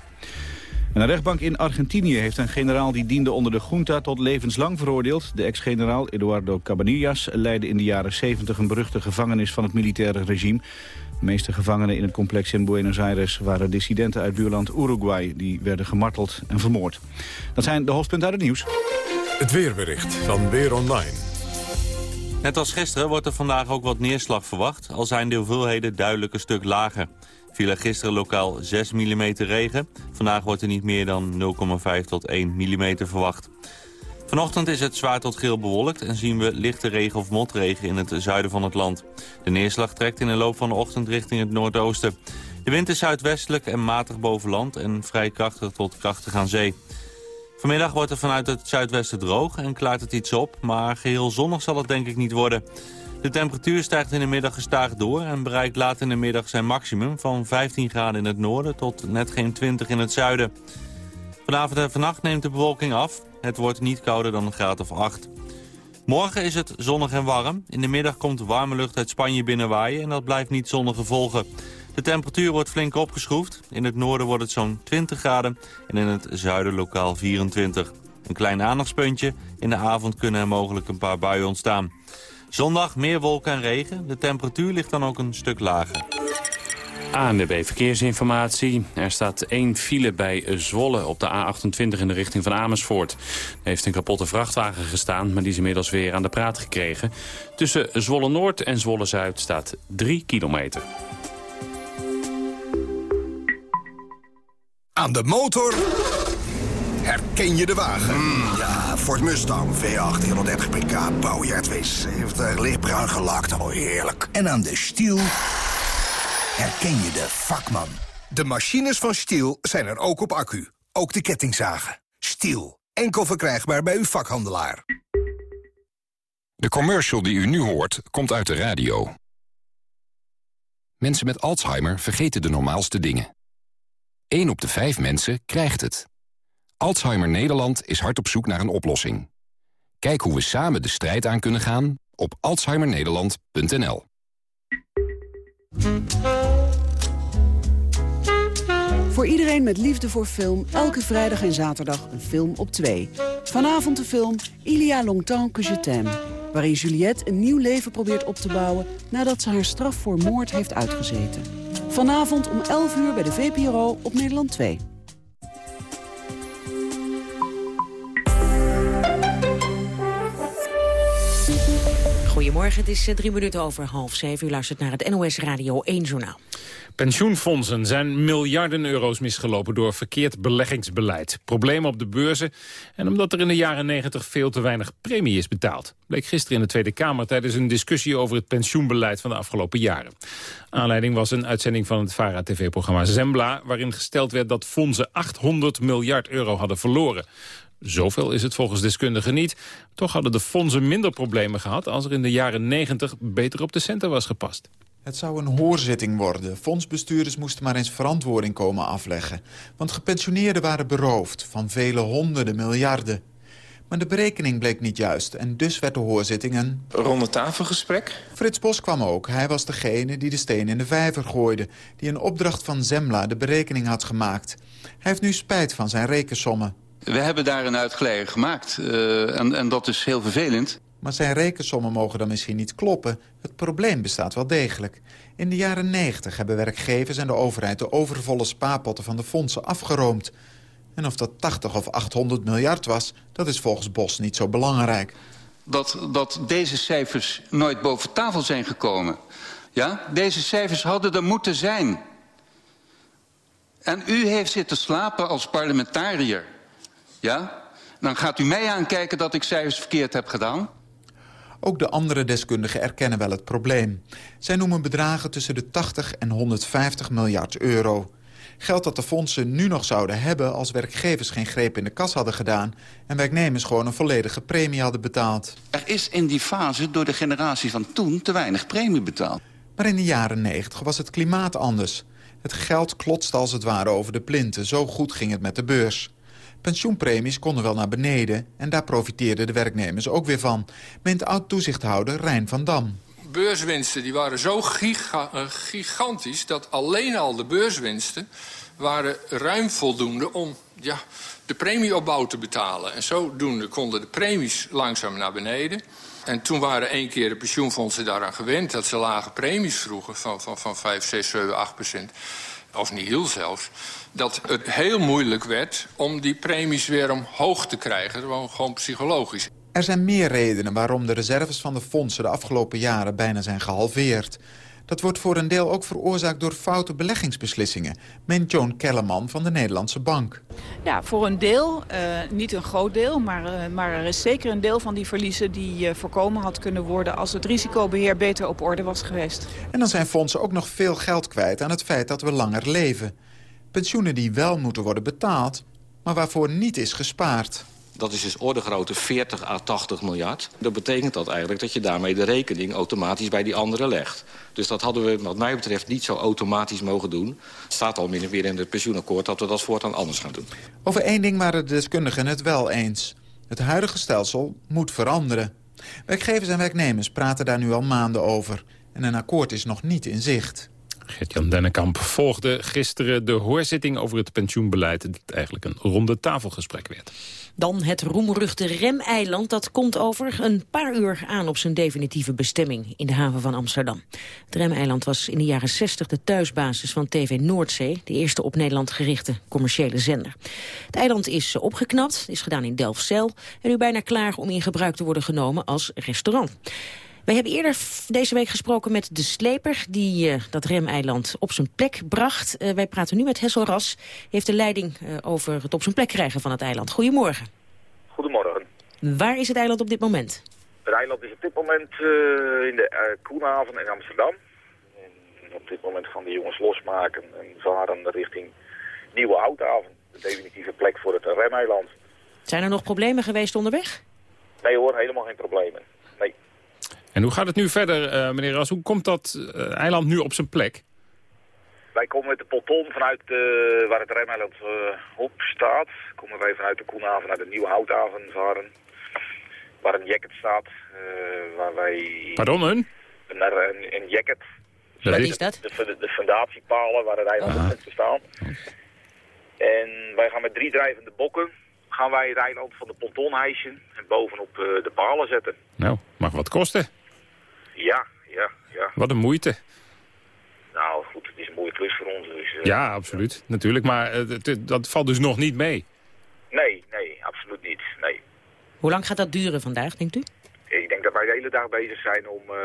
Een rechtbank in Argentinië heeft een generaal die diende onder de junta tot levenslang veroordeeld. De ex-generaal Eduardo Cabanillas leidde in de jaren 70 een beruchte gevangenis van het militaire regime. De meeste gevangenen in het complex in Buenos Aires waren dissidenten uit buurland Uruguay. Die werden gemarteld en vermoord. Dat zijn de hoofdpunten uit het nieuws. Het weerbericht van Weer Online. Net als gisteren wordt er vandaag ook wat neerslag verwacht... al zijn de hoeveelheden duidelijk een stuk lager. Viel er gisteren lokaal 6 mm regen. Vandaag wordt er niet meer dan 0,5 tot 1 mm verwacht. Vanochtend is het zwaar tot geel bewolkt en zien we lichte regen of motregen in het zuiden van het land. De neerslag trekt in de loop van de ochtend richting het noordoosten. De wind is zuidwestelijk en matig boven land en vrij krachtig tot krachtig aan zee. Vanmiddag wordt er vanuit het zuidwesten droog en klaart het iets op, maar geheel zonnig zal het denk ik niet worden. De temperatuur stijgt in de middag gestaag door en bereikt laat in de middag zijn maximum van 15 graden in het noorden tot net geen 20 in het zuiden. Vanavond en vannacht neemt de bewolking af. Het wordt niet kouder dan een graad of 8. Morgen is het zonnig en warm. In de middag komt warme lucht uit Spanje binnenwaaien en dat blijft niet zonder gevolgen. De temperatuur wordt flink opgeschroefd. In het noorden wordt het zo'n 20 graden en in het zuiden lokaal 24. Een klein aandachtspuntje. In de avond kunnen er mogelijk een paar buien ontstaan. Zondag meer wolken en regen. De temperatuur ligt dan ook een stuk lager. ANWB Verkeersinformatie. Er staat één file bij Zwolle op de A28 in de richting van Amersfoort. Er heeft een kapotte vrachtwagen gestaan, maar die is inmiddels weer aan de praat gekregen. Tussen Zwolle Noord en Zwolle Zuid staat 3 kilometer. Aan de motor herken je de wagen. Mm, ja, Ford Mustang, V8, 130 pk, bouwjaar 72, lichtbruin gelakt, oh heerlijk. En aan de stiel herken je de vakman. De machines van Stiel zijn er ook op accu. Ook de kettingzagen. Stiel. Enkel verkrijgbaar bij uw vakhandelaar. De commercial die u nu hoort, komt uit de radio. Mensen met Alzheimer vergeten de normaalste dingen. 1 op de 5 mensen krijgt het. Alzheimer Nederland is hard op zoek naar een oplossing. Kijk hoe we samen de strijd aan kunnen gaan op alzheimernederland.nl. Voor iedereen met liefde voor film, elke vrijdag en zaterdag een film op twee. Vanavond de film Ilia Longtemps que je t'aime. Waarin Juliette een nieuw leven probeert op te bouwen... nadat ze haar straf voor moord heeft uitgezeten. Vanavond om 11 uur bij de VPRO op Nederland 2. Goedemorgen, het is eh, drie minuten over half zeven. U luistert naar het NOS Radio 1 Journaal. Pensioenfondsen zijn miljarden euro's misgelopen door verkeerd beleggingsbeleid. Problemen op de beurzen en omdat er in de jaren 90 veel te weinig premie is betaald. Bleek gisteren in de Tweede Kamer tijdens een discussie over het pensioenbeleid van de afgelopen jaren. Aanleiding was een uitzending van het VARA-tv-programma Zembla... waarin gesteld werd dat fondsen 800 miljard euro hadden verloren. Zoveel is het volgens deskundigen niet. Toch hadden de fondsen minder problemen gehad... als er in de jaren 90 beter op de centen was gepast. Het zou een hoorzitting worden. Fondsbestuurders moesten maar eens verantwoording komen afleggen. Want gepensioneerden waren beroofd van vele honderden miljarden. Maar de berekening bleek niet juist en dus werd de hoorzitting een... Ronde tafelgesprek? Frits Bos kwam ook. Hij was degene die de steen in de vijver gooide. Die een opdracht van Zemla de berekening had gemaakt. Hij heeft nu spijt van zijn rekensommen. We hebben daar een uitgeleide gemaakt. Uh, en, en dat is heel vervelend. Maar zijn rekensommen mogen dan misschien niet kloppen. Het probleem bestaat wel degelijk. In de jaren 90 hebben werkgevers en de overheid... de overvolle spaarpotten van de fondsen afgeroomd. En of dat 80 of 800 miljard was, dat is volgens Bos niet zo belangrijk. Dat, dat deze cijfers nooit boven tafel zijn gekomen. Ja, deze cijfers hadden er moeten zijn. En u heeft zitten slapen als parlementariër. Ja? Dan gaat u mij aankijken dat ik cijfers verkeerd heb gedaan. Ook de andere deskundigen erkennen wel het probleem. Zij noemen bedragen tussen de 80 en 150 miljard euro. Geld dat de fondsen nu nog zouden hebben als werkgevers geen greep in de kas hadden gedaan... en werknemers gewoon een volledige premie hadden betaald. Er is in die fase door de generatie van toen te weinig premie betaald. Maar in de jaren 90 was het klimaat anders. Het geld klotste als het ware over de plinten. Zo goed ging het met de beurs. Pensioenpremies konden wel naar beneden en daar profiteerden de werknemers ook weer van. Meent oud-toezichthouder Rijn van Dam beurswinsten die waren zo uh, gigantisch... dat alleen al de beurswinsten waren ruim voldoende om ja, de premieopbouw te betalen. En zodoende konden de premies langzaam naar beneden. En toen waren één keer de pensioenfondsen daaraan gewend... dat ze lage premies vroegen van, van, van 5, 6, 7, 8 procent. Of heel zelfs. Dat het heel moeilijk werd om die premies weer omhoog te krijgen. Gewoon, gewoon psychologisch. Er zijn meer redenen waarom de reserves van de fondsen de afgelopen jaren bijna zijn gehalveerd. Dat wordt voor een deel ook veroorzaakt door foute beleggingsbeslissingen... meent Joan Kellerman van de Nederlandse Bank. Ja, voor een deel, uh, niet een groot deel... Maar, uh, maar er is zeker een deel van die verliezen die uh, voorkomen had kunnen worden... als het risicobeheer beter op orde was geweest. En dan zijn fondsen ook nog veel geld kwijt aan het feit dat we langer leven. Pensioenen die wel moeten worden betaald, maar waarvoor niet is gespaard. Dat is dus orde grootte 40 à 80 miljard. Dat betekent dat eigenlijk dat je daarmee de rekening automatisch bij die anderen legt. Dus dat hadden we wat mij betreft niet zo automatisch mogen doen. Het staat al min of meer in het pensioenakkoord dat we dat voortaan anders gaan doen. Over één ding waren de deskundigen het wel eens. Het huidige stelsel moet veranderen. Werkgevers en werknemers praten daar nu al maanden over. En een akkoord is nog niet in zicht. Gert-Jan Dennekamp volgde gisteren de hoorzitting over het pensioenbeleid... dat eigenlijk een ronde tafelgesprek werd. Dan het roemruchte Remeiland. Dat komt over een paar uur aan op zijn definitieve bestemming in de haven van Amsterdam. Het Remeiland was in de jaren 60 de thuisbasis van TV Noordzee, de eerste op Nederland gerichte commerciële zender. Het eiland is opgeknapt, is gedaan in Delfzijl en nu bijna klaar om in gebruik te worden genomen als restaurant. Wij hebben eerder deze week gesproken met de sleper die uh, dat remeiland op zijn plek bracht. Uh, wij praten nu met Hessel Ras. Hij heeft de leiding uh, over het op zijn plek krijgen van het eiland. Goedemorgen. Goedemorgen. Waar is het eiland op dit moment? Het eiland is op dit moment in de Koenhaven in Amsterdam. En op dit moment gaan de jongens losmaken en varen richting Nieuwe Houthaven. De definitieve plek voor het remeiland. Zijn er nog problemen geweest onderweg? Nee hoor, helemaal geen problemen. En hoe gaat het nu verder, uh, meneer Ras? Hoe komt dat uh, eiland nu op zijn plek? Wij komen met de ponton vanuit uh, waar het remeiland op staat. Komen wij vanuit de Koenhaven naar de Nieuwe Houthaven varen. Waar een jacket staat. waar wij... Pardon, een? Naar een, een jacket. Wat is dat? De, de, de fundatiepalen waar het eiland op te staan. En wij gaan met drie drijvende bokken gaan wij het eiland van de ponton hijsen en bovenop de palen zetten. Nou, mag wat kosten. Ja, ja, ja. Wat een moeite. Nou goed, het is een mooie klus voor ons. Dus, uh, ja, absoluut. Ja. Natuurlijk, maar uh, dat valt dus nog niet mee. Nee, nee, absoluut niet. Nee. Hoe lang gaat dat duren vandaag, denkt u? Ik denk dat wij de hele dag bezig zijn om uh,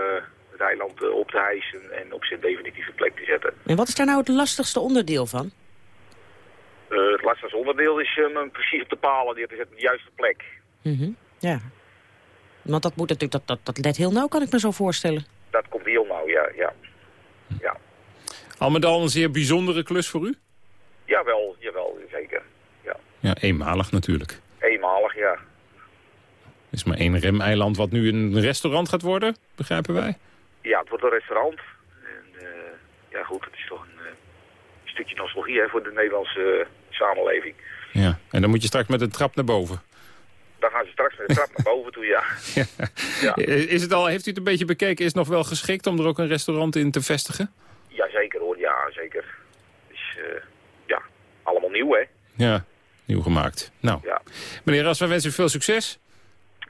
het eiland op te hijsen en op zijn definitieve plek te zetten. En wat is daar nou het lastigste onderdeel van? het lastigste onderdeel is hem precies op de palen te zetten op de juiste plek. Mm -hmm. Ja, want dat moet natuurlijk, dat, dat, dat let heel nauw, kan ik me zo voorstellen. Dat komt heel nauw, ja. ja. ja. Al met al een zeer bijzondere klus voor u? Jawel, jawel, zeker. Ja, ja eenmalig natuurlijk. Eenmalig, ja. Er is maar één remeiland wat nu een restaurant gaat worden, begrijpen wij? Ja, het wordt een restaurant. En, uh, ja goed, het is toch een uh, stukje nostalgie hè, voor de Nederlandse uh, samenleving. Ja, en dan moet je straks met een trap naar boven. Dan gaan ze straks met de trap naar boven toe, ja. ja. Is het al, heeft u het een beetje bekeken? Is het nog wel geschikt om er ook een restaurant in te vestigen? Ja, zeker hoor. Ja, zeker. Dus uh, ja, allemaal nieuw hè. Ja, nieuw gemaakt. Nou, ja. meneer Ras, we wensen u veel succes.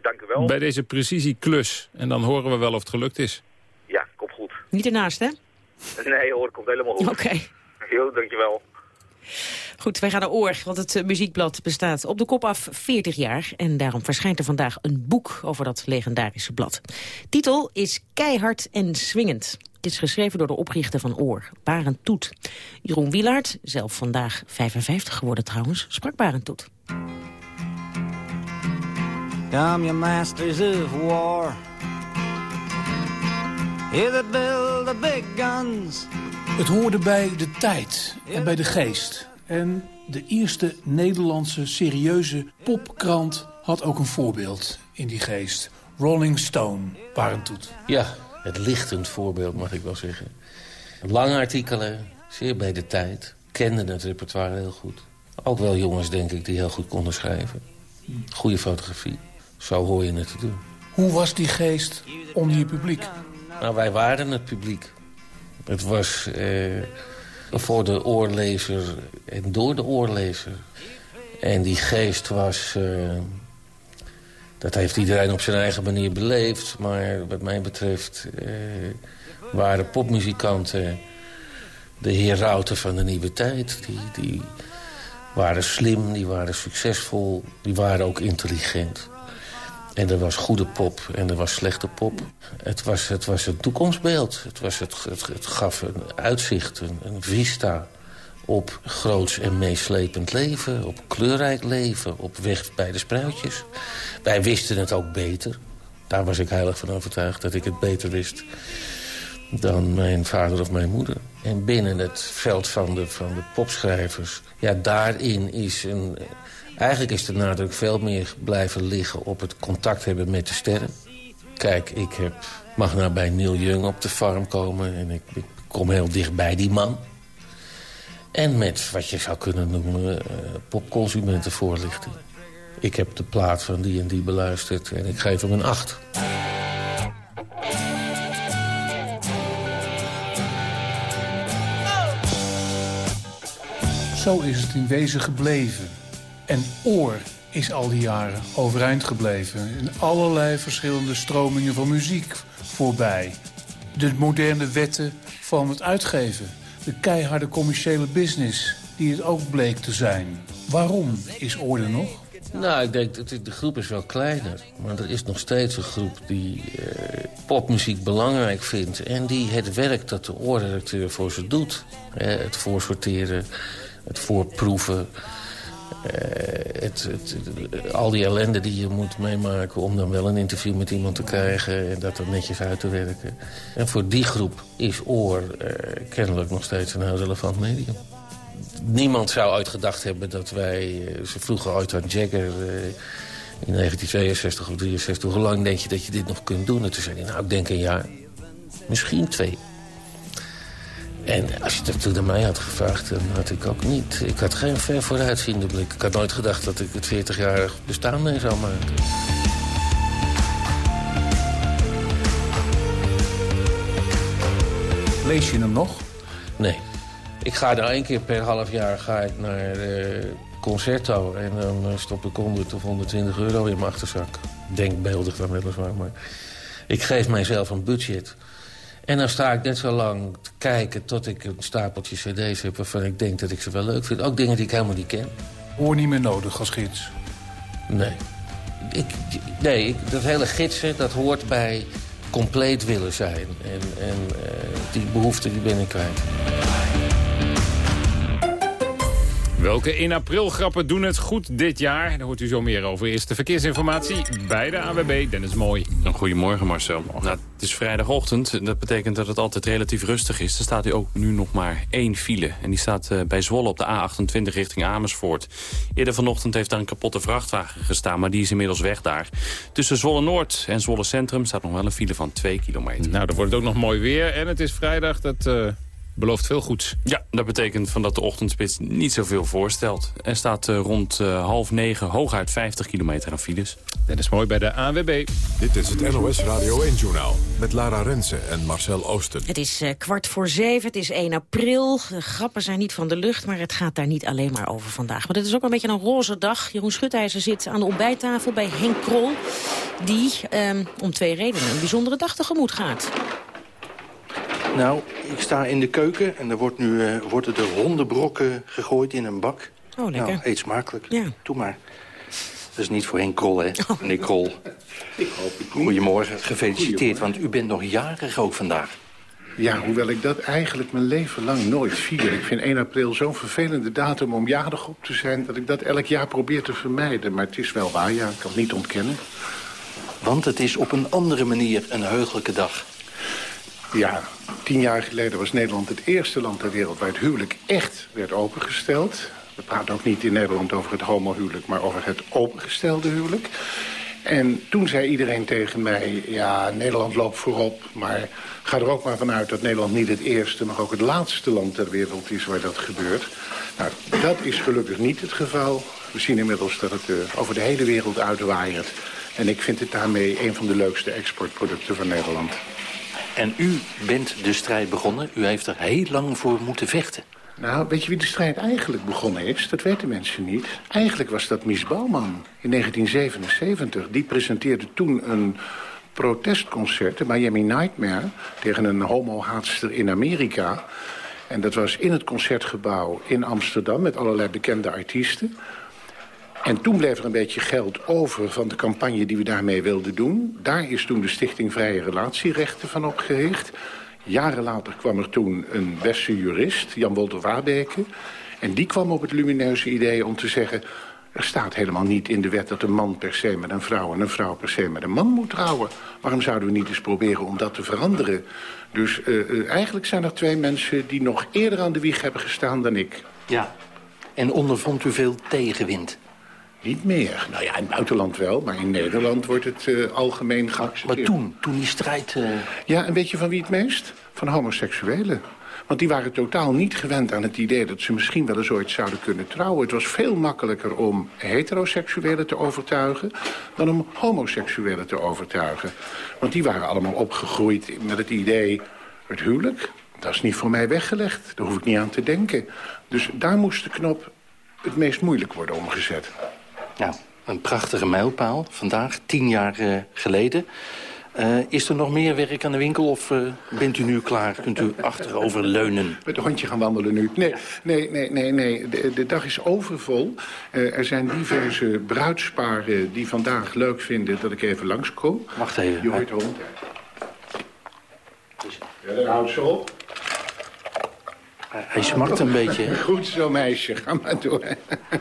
Dank u wel. Bij deze precisieklus. En dan horen we wel of het gelukt is. Ja, komt goed. Niet ernaast, hè? Nee hoor, komt helemaal goed. Oké. Okay. Jo, dankjewel. Goed, wij gaan naar Oor, want het uh, muziekblad bestaat op de kop af 40 jaar. En daarom verschijnt er vandaag een boek over dat legendarische blad. Titel is Keihard en Swingend. Het is geschreven door de oprichter van Oor, Barend Toet. Jeroen Wielaert, zelf vandaag 55 geworden trouwens, sprak Barend Toet. Come you masters of war You that build the big guns Het hoorde bij de tijd en bij de geest. En de eerste Nederlandse serieuze popkrant had ook een voorbeeld in die geest. Rolling Stone, Barend Ja, het lichtend voorbeeld mag ik wel zeggen. Lange artikelen, zeer bij de tijd. Kenden het repertoire heel goed. Ook wel jongens, denk ik, die heel goed konden schrijven. Goede fotografie. Zo hoor je het te doen. Hoe was die geest onder je publiek? Nou, wij waren het publiek. Het was eh, voor de oorlezer en door de oorlezer. En die geest was... Eh, dat heeft iedereen op zijn eigen manier beleefd. Maar wat mij betreft eh, waren popmuzikanten de herauten van de nieuwe tijd. Die, die waren slim, die waren succesvol, die waren ook intelligent. En er was goede pop en er was slechte pop. Het was, het was een toekomstbeeld. Het, was het, het, gaf een uitzicht, een, een vista op groots en meeslepend leven, op kleurrijk leven, op weg bij de spruitjes. Wij wisten het ook beter. Daar was ik heilig van overtuigd dat ik het beter wist dan mijn vader of mijn moeder. En binnen het veld van de, van de popschrijvers... ja, daarin is een... Eigenlijk is de nadruk veel meer blijven liggen op het contact hebben met de sterren. Kijk, ik heb, mag nou bij Neil Young op de farm komen... en ik, ik kom heel dicht bij die man. En met wat je zou kunnen noemen uh, popconsumentenvoorlichting. Ik heb de plaat van die en die beluisterd en ik geef hem een acht. Zo is het in wezen gebleven. En oor is al die jaren overeind gebleven. In allerlei verschillende stromingen van muziek voorbij. De moderne wetten van het uitgeven. De keiharde commerciële business die het ook bleek te zijn. Waarom is oor er nog? Nou, ik denk dat de groep is wel kleiner. Maar er is nog steeds een groep die eh, popmuziek belangrijk vindt. En die het werk dat de oorredacteur voor ze doet. het voorsorteren, het voorproeven. Uh, het, het, al die ellende die je moet meemaken om dan wel een interview met iemand te krijgen... en dat er netjes uit te werken. En voor die groep is oor uh, kennelijk nog steeds een heel relevant medium. Niemand zou ooit gedacht hebben dat wij... Uh, ze vroegen ooit aan Jagger in 1962 of 63... hoe lang denk je dat je dit nog kunt doen? En toen zei hij, nou, ik denk een jaar. Misschien twee. En als je dat toen aan mij had gevraagd, dan had ik ook niet... Ik had geen ver vooruitziende blik. Ik had nooit gedacht dat ik het 40-jarig bestaan mee zou maken. Lees je hem nog? Nee. Ik ga er één keer per half jaar ga ik naar uh, Concerto... en dan eh, stop ik 100 of 120 euro in mijn achterzak. Denkbeeldig dan weliswaar, maar... Ik geef mijzelf een budget... En dan sta ik net zo lang te kijken tot ik een stapeltje cd's heb... waarvan ik denk dat ik ze wel leuk vind. Ook dingen die ik helemaal niet ken. Hoor niet meer nodig als gids? Nee. Ik, nee, ik, dat hele gidsen, dat hoort bij compleet willen zijn. En, en uh, die behoefte die ben ik kwijt. Welke in april grappen doen het goed dit jaar? Daar hoort u zo meer over. Eerst de verkeersinformatie bij de AWB. Dennis Mooi. Goedemorgen Marcel. Nou, het is vrijdagochtend. Dat betekent dat het altijd relatief rustig is. Er staat u ook nu nog maar één file. En die staat uh, bij Zwolle op de A28 richting Amersfoort. Eerder vanochtend heeft daar een kapotte vrachtwagen gestaan. Maar die is inmiddels weg daar. Tussen Zwolle Noord en Zwolle Centrum staat nog wel een file van 2 kilometer. Nou, dan wordt het ook nog mooi weer. En het is vrijdag. Dat... Uh belooft veel goeds. Ja, dat betekent van dat de ochtendspits niet zoveel voorstelt. Er staat uh, rond uh, half negen hooguit 50 kilometer aan files. Dat is mooi bij de ANWB. Dit is het NOS Radio 1-journaal met Lara Rensen en Marcel Oosten. Het is uh, kwart voor zeven, het is 1 april. De grappen zijn niet van de lucht, maar het gaat daar niet alleen maar over vandaag. Maar het is ook een beetje een roze dag. Jeroen Schutijzer zit aan de ontbijttafel bij Henk Krol... die um, om twee redenen een bijzondere dag tegemoet gaat. Nou, ik sta in de keuken en er wordt nu, uh, worden er hondenbrokken gegooid in een bak. Oh, lekker. Nou, eet smakelijk. Ja. Doe maar. Dat is niet voor Henk Krol, hè? Oh. Meneer Krol. Ik hoop het Goedemorgen, gefeliciteerd, want u bent nog jarig ook vandaag. Ja, hoewel ik dat eigenlijk mijn leven lang nooit vier. Ik vind 1 april zo'n vervelende datum om jarig op te zijn... dat ik dat elk jaar probeer te vermijden. Maar het is wel waar, ja, ik kan het niet ontkennen. Want het is op een andere manier een heugelijke dag. Ja, tien jaar geleden was Nederland het eerste land ter wereld... waar het huwelijk echt werd opengesteld. We praten ook niet in Nederland over het homohuwelijk... maar over het opengestelde huwelijk. En toen zei iedereen tegen mij... ja, Nederland loopt voorop, maar ga er ook maar vanuit... dat Nederland niet het eerste, maar ook het laatste land ter wereld is waar dat gebeurt. Nou, dat is gelukkig niet het geval. We zien inmiddels dat het uh, over de hele wereld uitwaait. En ik vind het daarmee een van de leukste exportproducten van Nederland. En u bent de strijd begonnen. U heeft er heel lang voor moeten vechten. Nou, weet je wie de strijd eigenlijk begonnen is? Dat weten mensen niet. Eigenlijk was dat Mies Bouwman in 1977. Die presenteerde toen een protestconcert, de Miami Nightmare... tegen een homo-haatster in Amerika. En dat was in het Concertgebouw in Amsterdam... met allerlei bekende artiesten. En toen bleef er een beetje geld over van de campagne die we daarmee wilden doen. Daar is toen de Stichting Vrije Relatierechten van opgericht. Jaren later kwam er toen een Westerse jurist, Jan Wolter Waarbeke. En die kwam op het lumineuze idee om te zeggen... er staat helemaal niet in de wet dat een man per se met een vrouw... en een vrouw per se met een man moet trouwen. Waarom zouden we niet eens proberen om dat te veranderen? Dus uh, eigenlijk zijn er twee mensen die nog eerder aan de wieg hebben gestaan dan ik. Ja, en ondervond u veel tegenwind? Niet meer. Nou ja, in het buitenland wel, maar in Nederland wordt het uh, algemeen geaccepteerd. Maar toen, toen die strijd... Uh... Ja, en weet je van wie het meest? Van homoseksuelen. Want die waren totaal niet gewend aan het idee dat ze misschien wel eens ooit zouden kunnen trouwen. Het was veel makkelijker om heteroseksuelen te overtuigen dan om homoseksuelen te overtuigen. Want die waren allemaal opgegroeid met het idee, het huwelijk, dat is niet voor mij weggelegd. Daar hoef ik niet aan te denken. Dus daar moest de knop het meest moeilijk worden omgezet. Nou, een prachtige mijlpaal vandaag, tien jaar uh, geleden. Uh, is er nog meer werk aan de winkel of uh, bent u nu klaar? Kunt u achterover leunen? Met een hondje gaan wandelen nu. Nee, nee, nee, nee. nee. De, de dag is overvol. Uh, er zijn diverse bruidsparen die vandaag leuk vinden dat ik even langskom. Wacht even. Je hoort de hond. Ja, dan houdt ze op. Hij smakt een beetje. Goed zo, meisje. Ga maar door.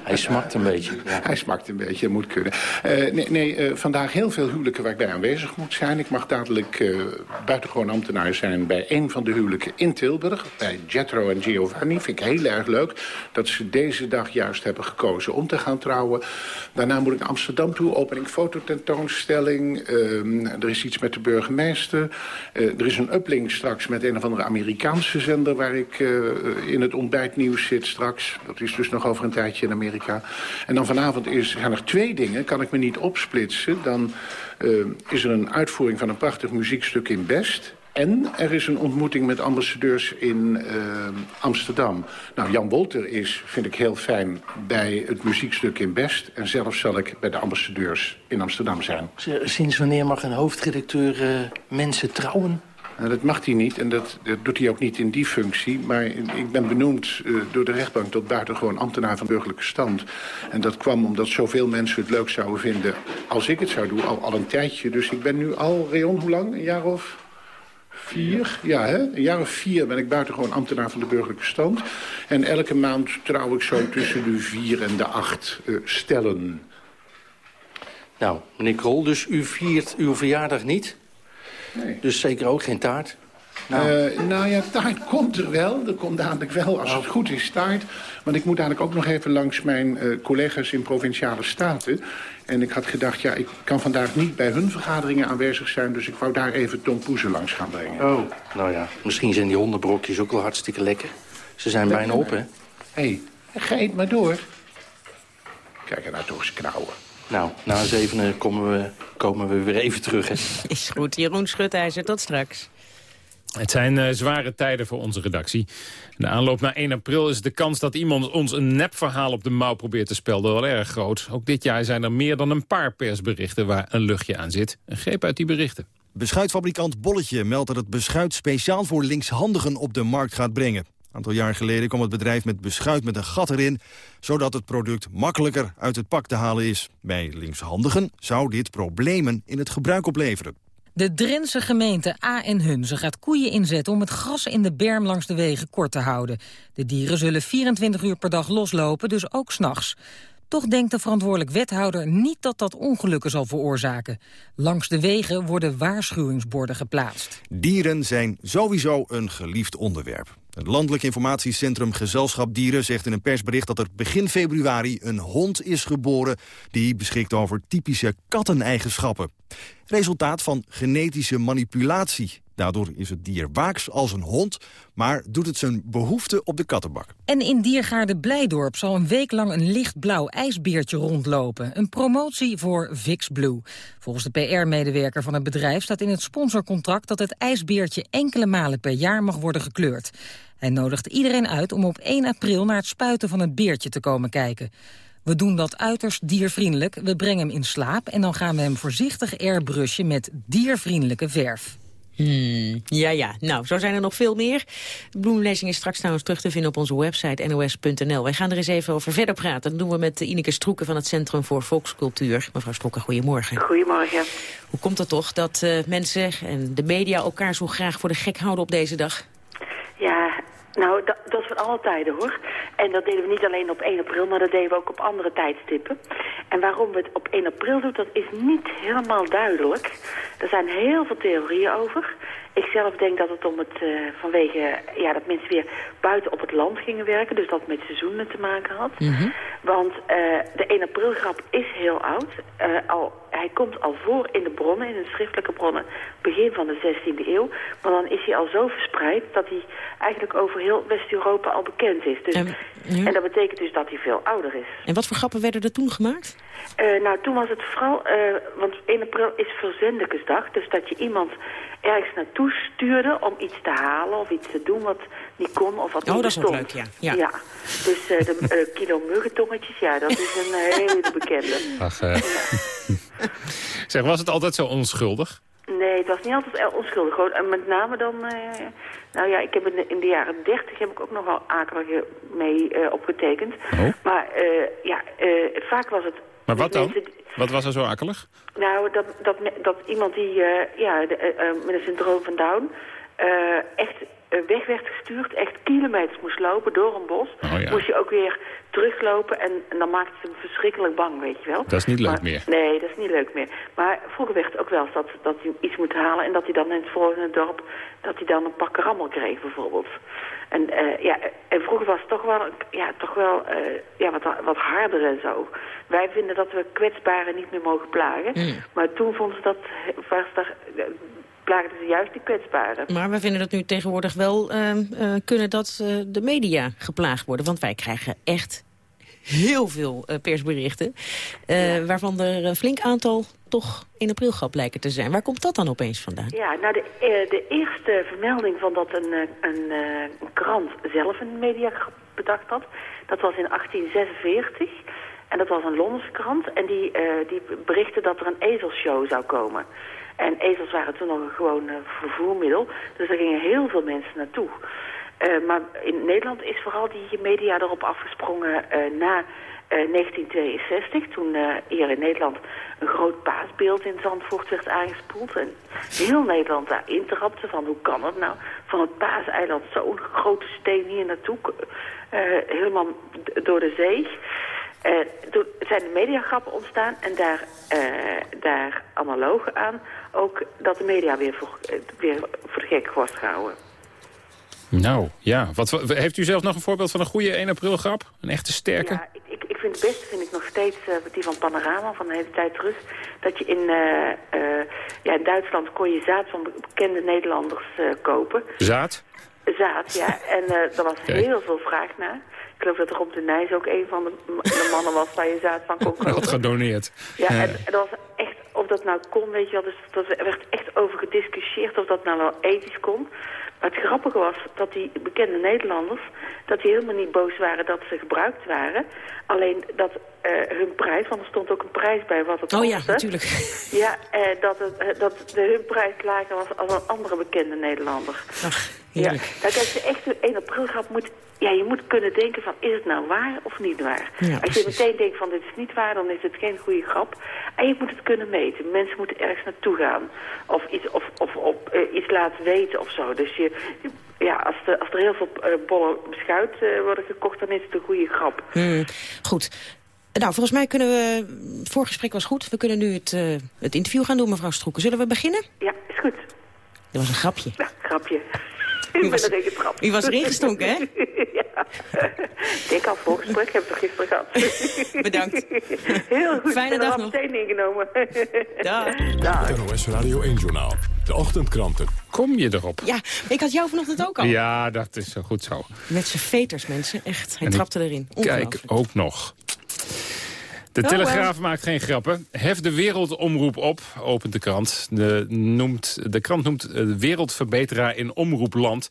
Hij smakt een beetje. Ja. Hij smakt een beetje, moet kunnen. Uh, nee, nee uh, vandaag heel veel huwelijken waar ik bij aanwezig moet zijn. Ik mag dadelijk uh, buitengewoon ambtenaar zijn bij een van de huwelijken in Tilburg. Bij Jetro en Giovanni. Vind ik heel erg leuk dat ze deze dag juist hebben gekozen om te gaan trouwen. Daarna moet ik naar Amsterdam toe. Opening fototentoonstelling. er is iets met de burgemeester. er is een uplink straks met een of andere Amerikaanse zender waar ik in het ontbijtnieuws zit straks. Dat is dus nog over een tijdje in Amerika. En dan vanavond is, zijn er twee dingen, kan ik me niet opsplitsen. Dan uh, is er een uitvoering van een prachtig muziekstuk in Best... En er is een ontmoeting met ambassadeurs in uh, Amsterdam. Nou, Jan Wolter is, vind ik heel fijn, bij het muziekstuk in Best. En zelf zal ik bij de ambassadeurs in Amsterdam zijn. Sinds wanneer mag een hoofdredacteur mensen trouwen? Nou, dat mag hij niet en dat, dat, doet hij ook niet in die functie. Maar ik ben benoemd uh, door de rechtbank tot buitengewoon ambtenaar van burgerlijke stand. En dat kwam omdat zoveel mensen het leuk zouden vinden als ik het zou doen, al, al een tijdje. Dus ik ben nu al, Reon, hoe lang? Een jaar of vier? Ja, hè? Een jaar of vier ben ik buitengewoon ambtenaar van de burgerlijke stand. En elke maand trouw ik zo tussen de vier en de acht uh, stellen. Nou, meneer Krol, dus u viert uw verjaardag niet? Nee. Dus zeker ook geen taart? Nou. Uh, nou ja, taart komt er wel. Er komt dadelijk wel, als het goed is, taart. Want ik moet dadelijk ook nog even langs mijn uh, collega's in Provinciale Staten. En ik had gedacht, ja, ik kan vandaag niet bij hun vergaderingen aanwezig zijn... dus ik wou daar even Tom Poezen langs gaan brengen. Oh, nou ja, misschien zijn die hondenbrokjes ook wel hartstikke lekker. Ze zijn bijna op, hè? Hé, hey, ga eet maar door. Kijk er nou toch eens knauwen. Nou, na zevenen komen we, komen we weer even terug. Hè. Is goed, Jeroen Schutijzer. Tot straks. Het zijn uh, zware tijden voor onze redactie. In de aanloop naar 1 april is de kans dat iemand ons een nepverhaal op de mouw probeert te spelden wel erg groot. Ook dit jaar zijn er meer dan een paar persberichten waar een luchtje aan zit. Een greep uit die berichten. Beschuitfabrikant Bolletje meldt dat het beschuit speciaal voor linkshandigen op de markt gaat brengen. Een aantal jaar geleden kwam het bedrijf met beschuit met een gat erin... zodat het product makkelijker uit het pak te halen is. Bij linkshandigen zou dit problemen in het gebruik opleveren. De Drentse gemeente A en Hunze gaat koeien inzetten om het gras in de berm langs de wegen kort te houden. De dieren zullen 24 uur per dag loslopen, dus ook s'nachts. Toch denkt de verantwoordelijk wethouder niet dat dat ongelukken zal veroorzaken. Langs de wegen worden waarschuwingsborden geplaatst. Dieren zijn sowieso een geliefd onderwerp. Het Landelijk Informatiecentrum Gezelschap Dieren zegt in een persbericht dat er begin februari een hond is geboren die beschikt over typische katteneigenschappen. Resultaat van genetische manipulatie. Daardoor is het dier waaks als een hond, maar doet het zijn behoefte op de kattenbak. En in Diergaarde Blijdorp zal een week lang een lichtblauw ijsbeertje rondlopen. Een promotie voor Vix Blue. Volgens de PR-medewerker van het bedrijf staat in het sponsorcontract... dat het ijsbeertje enkele malen per jaar mag worden gekleurd. Hij nodigt iedereen uit om op 1 april naar het spuiten van het beertje te komen kijken. We doen dat uiterst diervriendelijk. We brengen hem in slaap en dan gaan we hem voorzichtig airbrushen met diervriendelijke verf. Hmm, ja, ja. Nou, zo zijn er nog veel meer. De bloemlezing is straks trouwens terug te vinden op onze website nos.nl. Wij gaan er eens even over verder praten. Dat doen we met Ineke Stroeken van het Centrum voor Volkscultuur. Mevrouw Stroeken, goedemorgen. Goedemorgen. Hoe komt het toch dat uh, mensen en de media elkaar zo graag voor de gek houden op deze dag? Ja, nou, dat, dat is van alle tijden hoor. En dat deden we niet alleen op 1 april, maar dat deden we ook op andere tijdstippen. En waarom we het op 1 april doen, dat is niet helemaal duidelijk. Er zijn heel veel theorieën over. Ik zelf denk dat het om het uh, vanwege ja, dat mensen weer buiten op het land gingen werken. Dus dat met seizoenen te maken had. Mm -hmm. Want uh, de 1 april grap is heel oud. Uh, al, hij komt al voor in de bronnen, in de schriftelijke bronnen, begin van de 16e eeuw. Maar dan is hij al zo verspreid dat hij eigenlijk over heel West-Europa al bekend is. Dus, en, ja. en dat betekent dus dat hij veel ouder is. En wat voor grappen werden er toen gemaakt? Uh, nou, toen was het vooral, uh, want 1 april is Verzendekesdag. Dus dat je iemand ergens naartoe stuurde om iets te halen of iets te doen wat niet kon of wat oh, niet dat is bestond. leuk, ja. ja. ja. Dus uh, de uh, kilo muggentongetjes, ja, dat is een hele bekende. Ach, uh. zeg, was het altijd zo onschuldig? Nee, het was niet altijd onschuldig. Gewoon, en met name dan... nou ja, ik heb in de, in de jaren dertig heb ik ook nog wel akelige mee opgetekend. Oh. Maar ja, vaak was het... Maar wat dan? Wat was er zo akelig? Nou, dat, dat, dat iemand die uh, ja, de, uh, met een syndroom van Down uh, echt weg werd gestuurd, echt kilometers moest lopen door een bos. Oh, ja. Moest je ook weer teruglopen en, en, dan maakte het hem verschrikkelijk bang, weet je wel. Dat is niet leuk maar, meer. Nee, dat is niet leuk meer. Maar vroeger werd het ook wel eens dat, dat hij iets moet halen en dat hij dan in het volgende dorp, dat hij dan een pak rammel kreeg bijvoorbeeld. En, uh, ja, en vroeger was het toch wel, ja, toch wel uh, ja, wat, wat harder en zo. Wij vinden dat we kwetsbaren niet meer mogen plagen. Mm. Maar toen vonden ze dat, was daar, plaagden ze juist die kwetsbaren. Maar we vinden dat nu tegenwoordig wel uh, uh, kunnen dat uh, de media geplaagd worden. Want wij krijgen echt heel veel persberichten. Ja. Waarvan er een flink aantal toch in aprilgrap lijken te zijn. Waar komt dat dan opeens vandaan? Ja, nou de, de eerste vermelding van dat een, een, een krant zelf een mediagrap bedacht had... dat was in 1846... En dat was een Londense krant. En die, uh, die berichtte dat er een ezelshow zou komen. En ezels waren toen nog een gewoon uh, vervoermiddel. Dus daar gingen heel veel mensen naartoe. Uh, maar in Nederland is vooral die media erop afgesprongen na 1962. Toen hier in Nederland een groot paasbeeld in Zandvoort werd aangespoeld. En heel Nederland daar intrapte van hoe kan het nou? Van het paaseiland zo'n grote steen hier naartoe. helemaal door de zee. Uh, toen zijn de mediagrappen ontstaan en daar, uh, daar analoog aan ook dat de media weer voor, uh, weer voor de gek was gehouden. Nou, ja. Wat, heeft u zelf nog een voorbeeld van een goede 1 april grap? Een echte sterke? Ja, ik, ik, ik vind het beste vind ik nog steeds die van Panorama van de hele tijd terug. Dat je in, ja, in Duitsland kon je zaad van bekende Nederlanders kopen. Zaad? Zaad, ja. En er was okay. heel veel vraag naar. Ik geloof dat Rob de Nijs ook een van de, de mannen was waar je zaad van kon kopen. Had gedoneerd. Ja, en, en dat was echt, of dat nou kon, weet je wel, dus dat werd echt over gediscussieerd of dat nou wel ethisch kon. Maar het grappige was dat die bekende Nederlanders, dat die helemaal niet boos waren dat ze gebruikt waren. Alleen dat uh, hun prijs, want er stond ook een prijs bij wat het oh, kostte. ja, natuurlijk. Ja, uh, dat, het, dat de, hun prijs lager was als een andere bekende Nederlander. Ach, ja, nou, kijk, als je echt een 1 april grap moet, ja, je moet kunnen denken van, is het nou waar of niet waar? Ja, als je meteen denkt van, dit is niet waar, dan is het geen goede grap. En je moet het kunnen meten. Mensen moeten ergens naartoe gaan. Of iets, of, of uh, iets laten weten of zo. Dus je, ja, als, de, als er heel veel uh, bollen beschuit uh, worden gekocht, dan is het een goede grap. Hmm, goed. Nou, volgens mij kunnen we... Het voorgesprek was goed. We kunnen nu het, het interview gaan doen, mevrouw Stroeken. Zullen we beginnen? Ja, is goed. Dat was een grapje. Ja, grapje. U was, u was erin gestonken, hè? ja. Ik had voorgesprek, heb het gisteren gehad. Bedankt. Heel goed. Fijne dag nog. meteen ingenomen. Dag. Dag. Het NOS Radio 1-journaal. De ochtendkranten. Kom je erop? Ja, ik had jou vanochtend ook al. Ja, dat is goed zo. Met zijn veters, mensen. Echt. Hij En ik trapte erin. Kijk ook nog. De Oh, Telegraaf maakt geen grappen. Hef de wereldomroep op, opent de krant. De, noemt, de krant noemt eh, wereldverbeteraar in omroepland...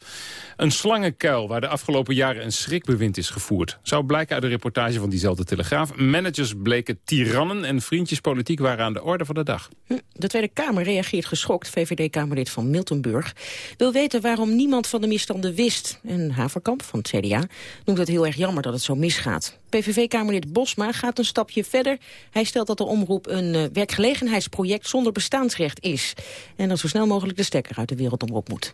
een slangenkuil waar de afgelopen jaren een schrikbewind is gevoerd. Zou blijken uit de reportage van diezelfde Telegraaf. Managers bleken tirannen en vriendjespolitiek waren aan de orde van de dag. Hm, De Tweede Kamer reageert geschokt. VVD-Kamerlid van Miltenburg wil weten waarom niemand van de misstanden wist. En Haverkamp van het CDA noemt het heel erg jammer dat het zo misgaat. PVV-Kamerlid Bosma gaat een stapje verder. Hij stelt dat de omroep een eh, werkgelegenheidsproject zonder bestaansrecht is. En dat zo snel mogelijk de stekker uit de wereldomroep moet.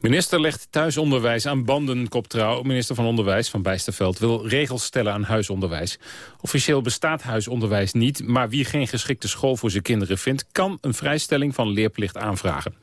Minister legt thuisonderwijs aan banden, koptrouw. Minister van Onderwijs van Bijsterveld wil regels stellen aan huisonderwijs. Officieel bestaat huisonderwijs niet, maar wie geen geschikte school voor zijn kinderen vindt... kan een vrijstelling van leerplicht aanvragen.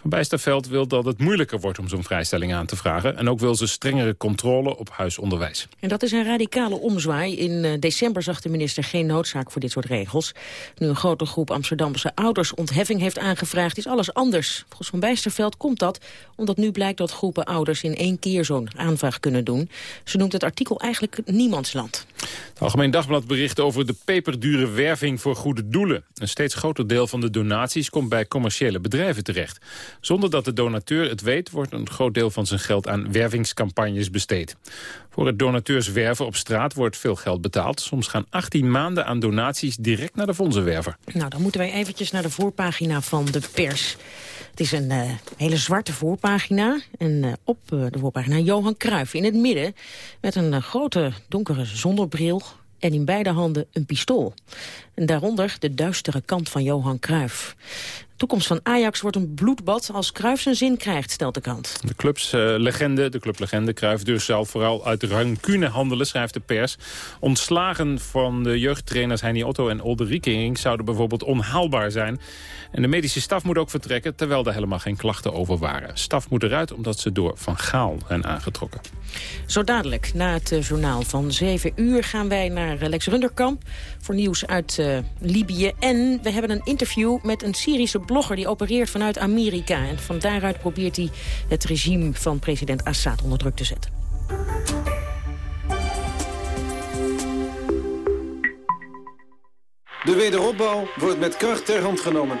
Van Bijsterveld wil dat het moeilijker wordt om zo'n vrijstelling aan te vragen. En ook wil ze strengere controle op huisonderwijs. En dat is een radicale omzwaai. In eh, december zag de minister geen noodzaak voor dit soort regels. Nu een grote groep Amsterdamse ouders ontheffing heeft aangevraagd... is alles anders. Volgens Van Bijsterveld komt dat omdat nu blijkt dat groepen ouders... in één keer zo'n aanvraag kunnen doen. Ze noemt het artikel eigenlijk niemandsland. Het Algemeen Dagblad bericht over de peperdure werving voor goede doelen. Een steeds groter deel van de donaties komt bij commerciële bedrijven terecht. Zonder dat de donateur het weet, wordt een groot deel van zijn geld aan wervingscampagnes besteed. Voor het donateurswerven op straat wordt veel geld betaald. Soms gaan 18 maanden aan donaties direct naar de fondsenwerver. Nou, dan moeten wij eventjes naar de voorpagina van de pers. Het is een eh, hele zwarte voorpagina. En eh, op eh, de voorpagina Johan Cruijff in het midden... met een grote donkere zonnebril en in beide handen een pistool. En daaronder de duistere kant van Johan Cruijff. De toekomst van Ajax wordt een bloedbad als Cruijff zijn zin krijgt, stelt de krant. De clubslegende, de clublegende Cruijff dus zal vooral uit rancune handelen, schrijft de pers. Ontslagen van de jeugdtrainers Heini Otto en Olderike Ring zouden bijvoorbeeld onhaalbaar zijn. En de medische staf moet ook vertrekken, terwijl er helemaal geen klachten over waren. Staf moet eruit omdat ze door Van Gaal zijn aangetrokken. Zo dadelijk, na het eh, journaal van 7 uur, gaan wij naar eh, Lex Runderkamp voor nieuws uit eh, Libië. En we hebben een interview met een Syrische blogger die opereert vanuit Amerika. En van daaruit probeert hij het regime van president Assad onder druk te zetten. De wederopbouw wordt met kracht ter hand genomen.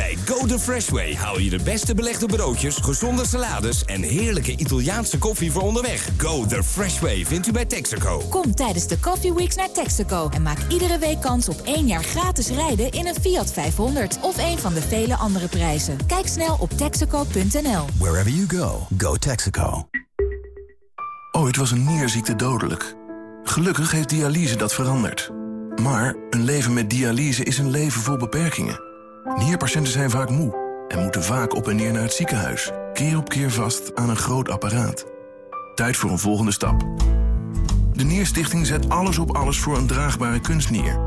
Bij Go The Fresh Way haal je de beste belegde broodjes, gezonde salades en heerlijke Italiaanse koffie voor onderweg. Go The Fresh Way vindt u bij Texaco. Kom tijdens de Coffee Weeks naar Texaco en maak iedere week kans op één jaar gratis rijden in een Fiat 500 of een van de vele andere prijzen. Kijk snel op texaco.nl. Wherever you go, go Texaco. Ooit was een nierziekte dodelijk. Gelukkig heeft dialyse dat veranderd. Maar een leven met dialyse is een leven vol beperkingen. Nierpatiënten zijn vaak moe en moeten vaak op en neer naar het ziekenhuis. Keer op keer vast aan een groot apparaat. Tijd voor een volgende stap. De Nierstichting zet alles op alles voor een draagbare kunstnier.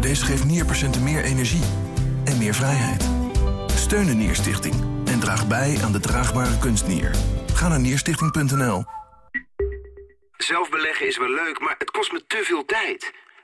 Deze geeft nierpatiënten meer energie en meer vrijheid. Steun de Nierstichting en draag bij aan de draagbare kunstnier. Ga naar nierstichting.nl. Zelf beleggen is wel leuk, maar het kost me te veel tijd.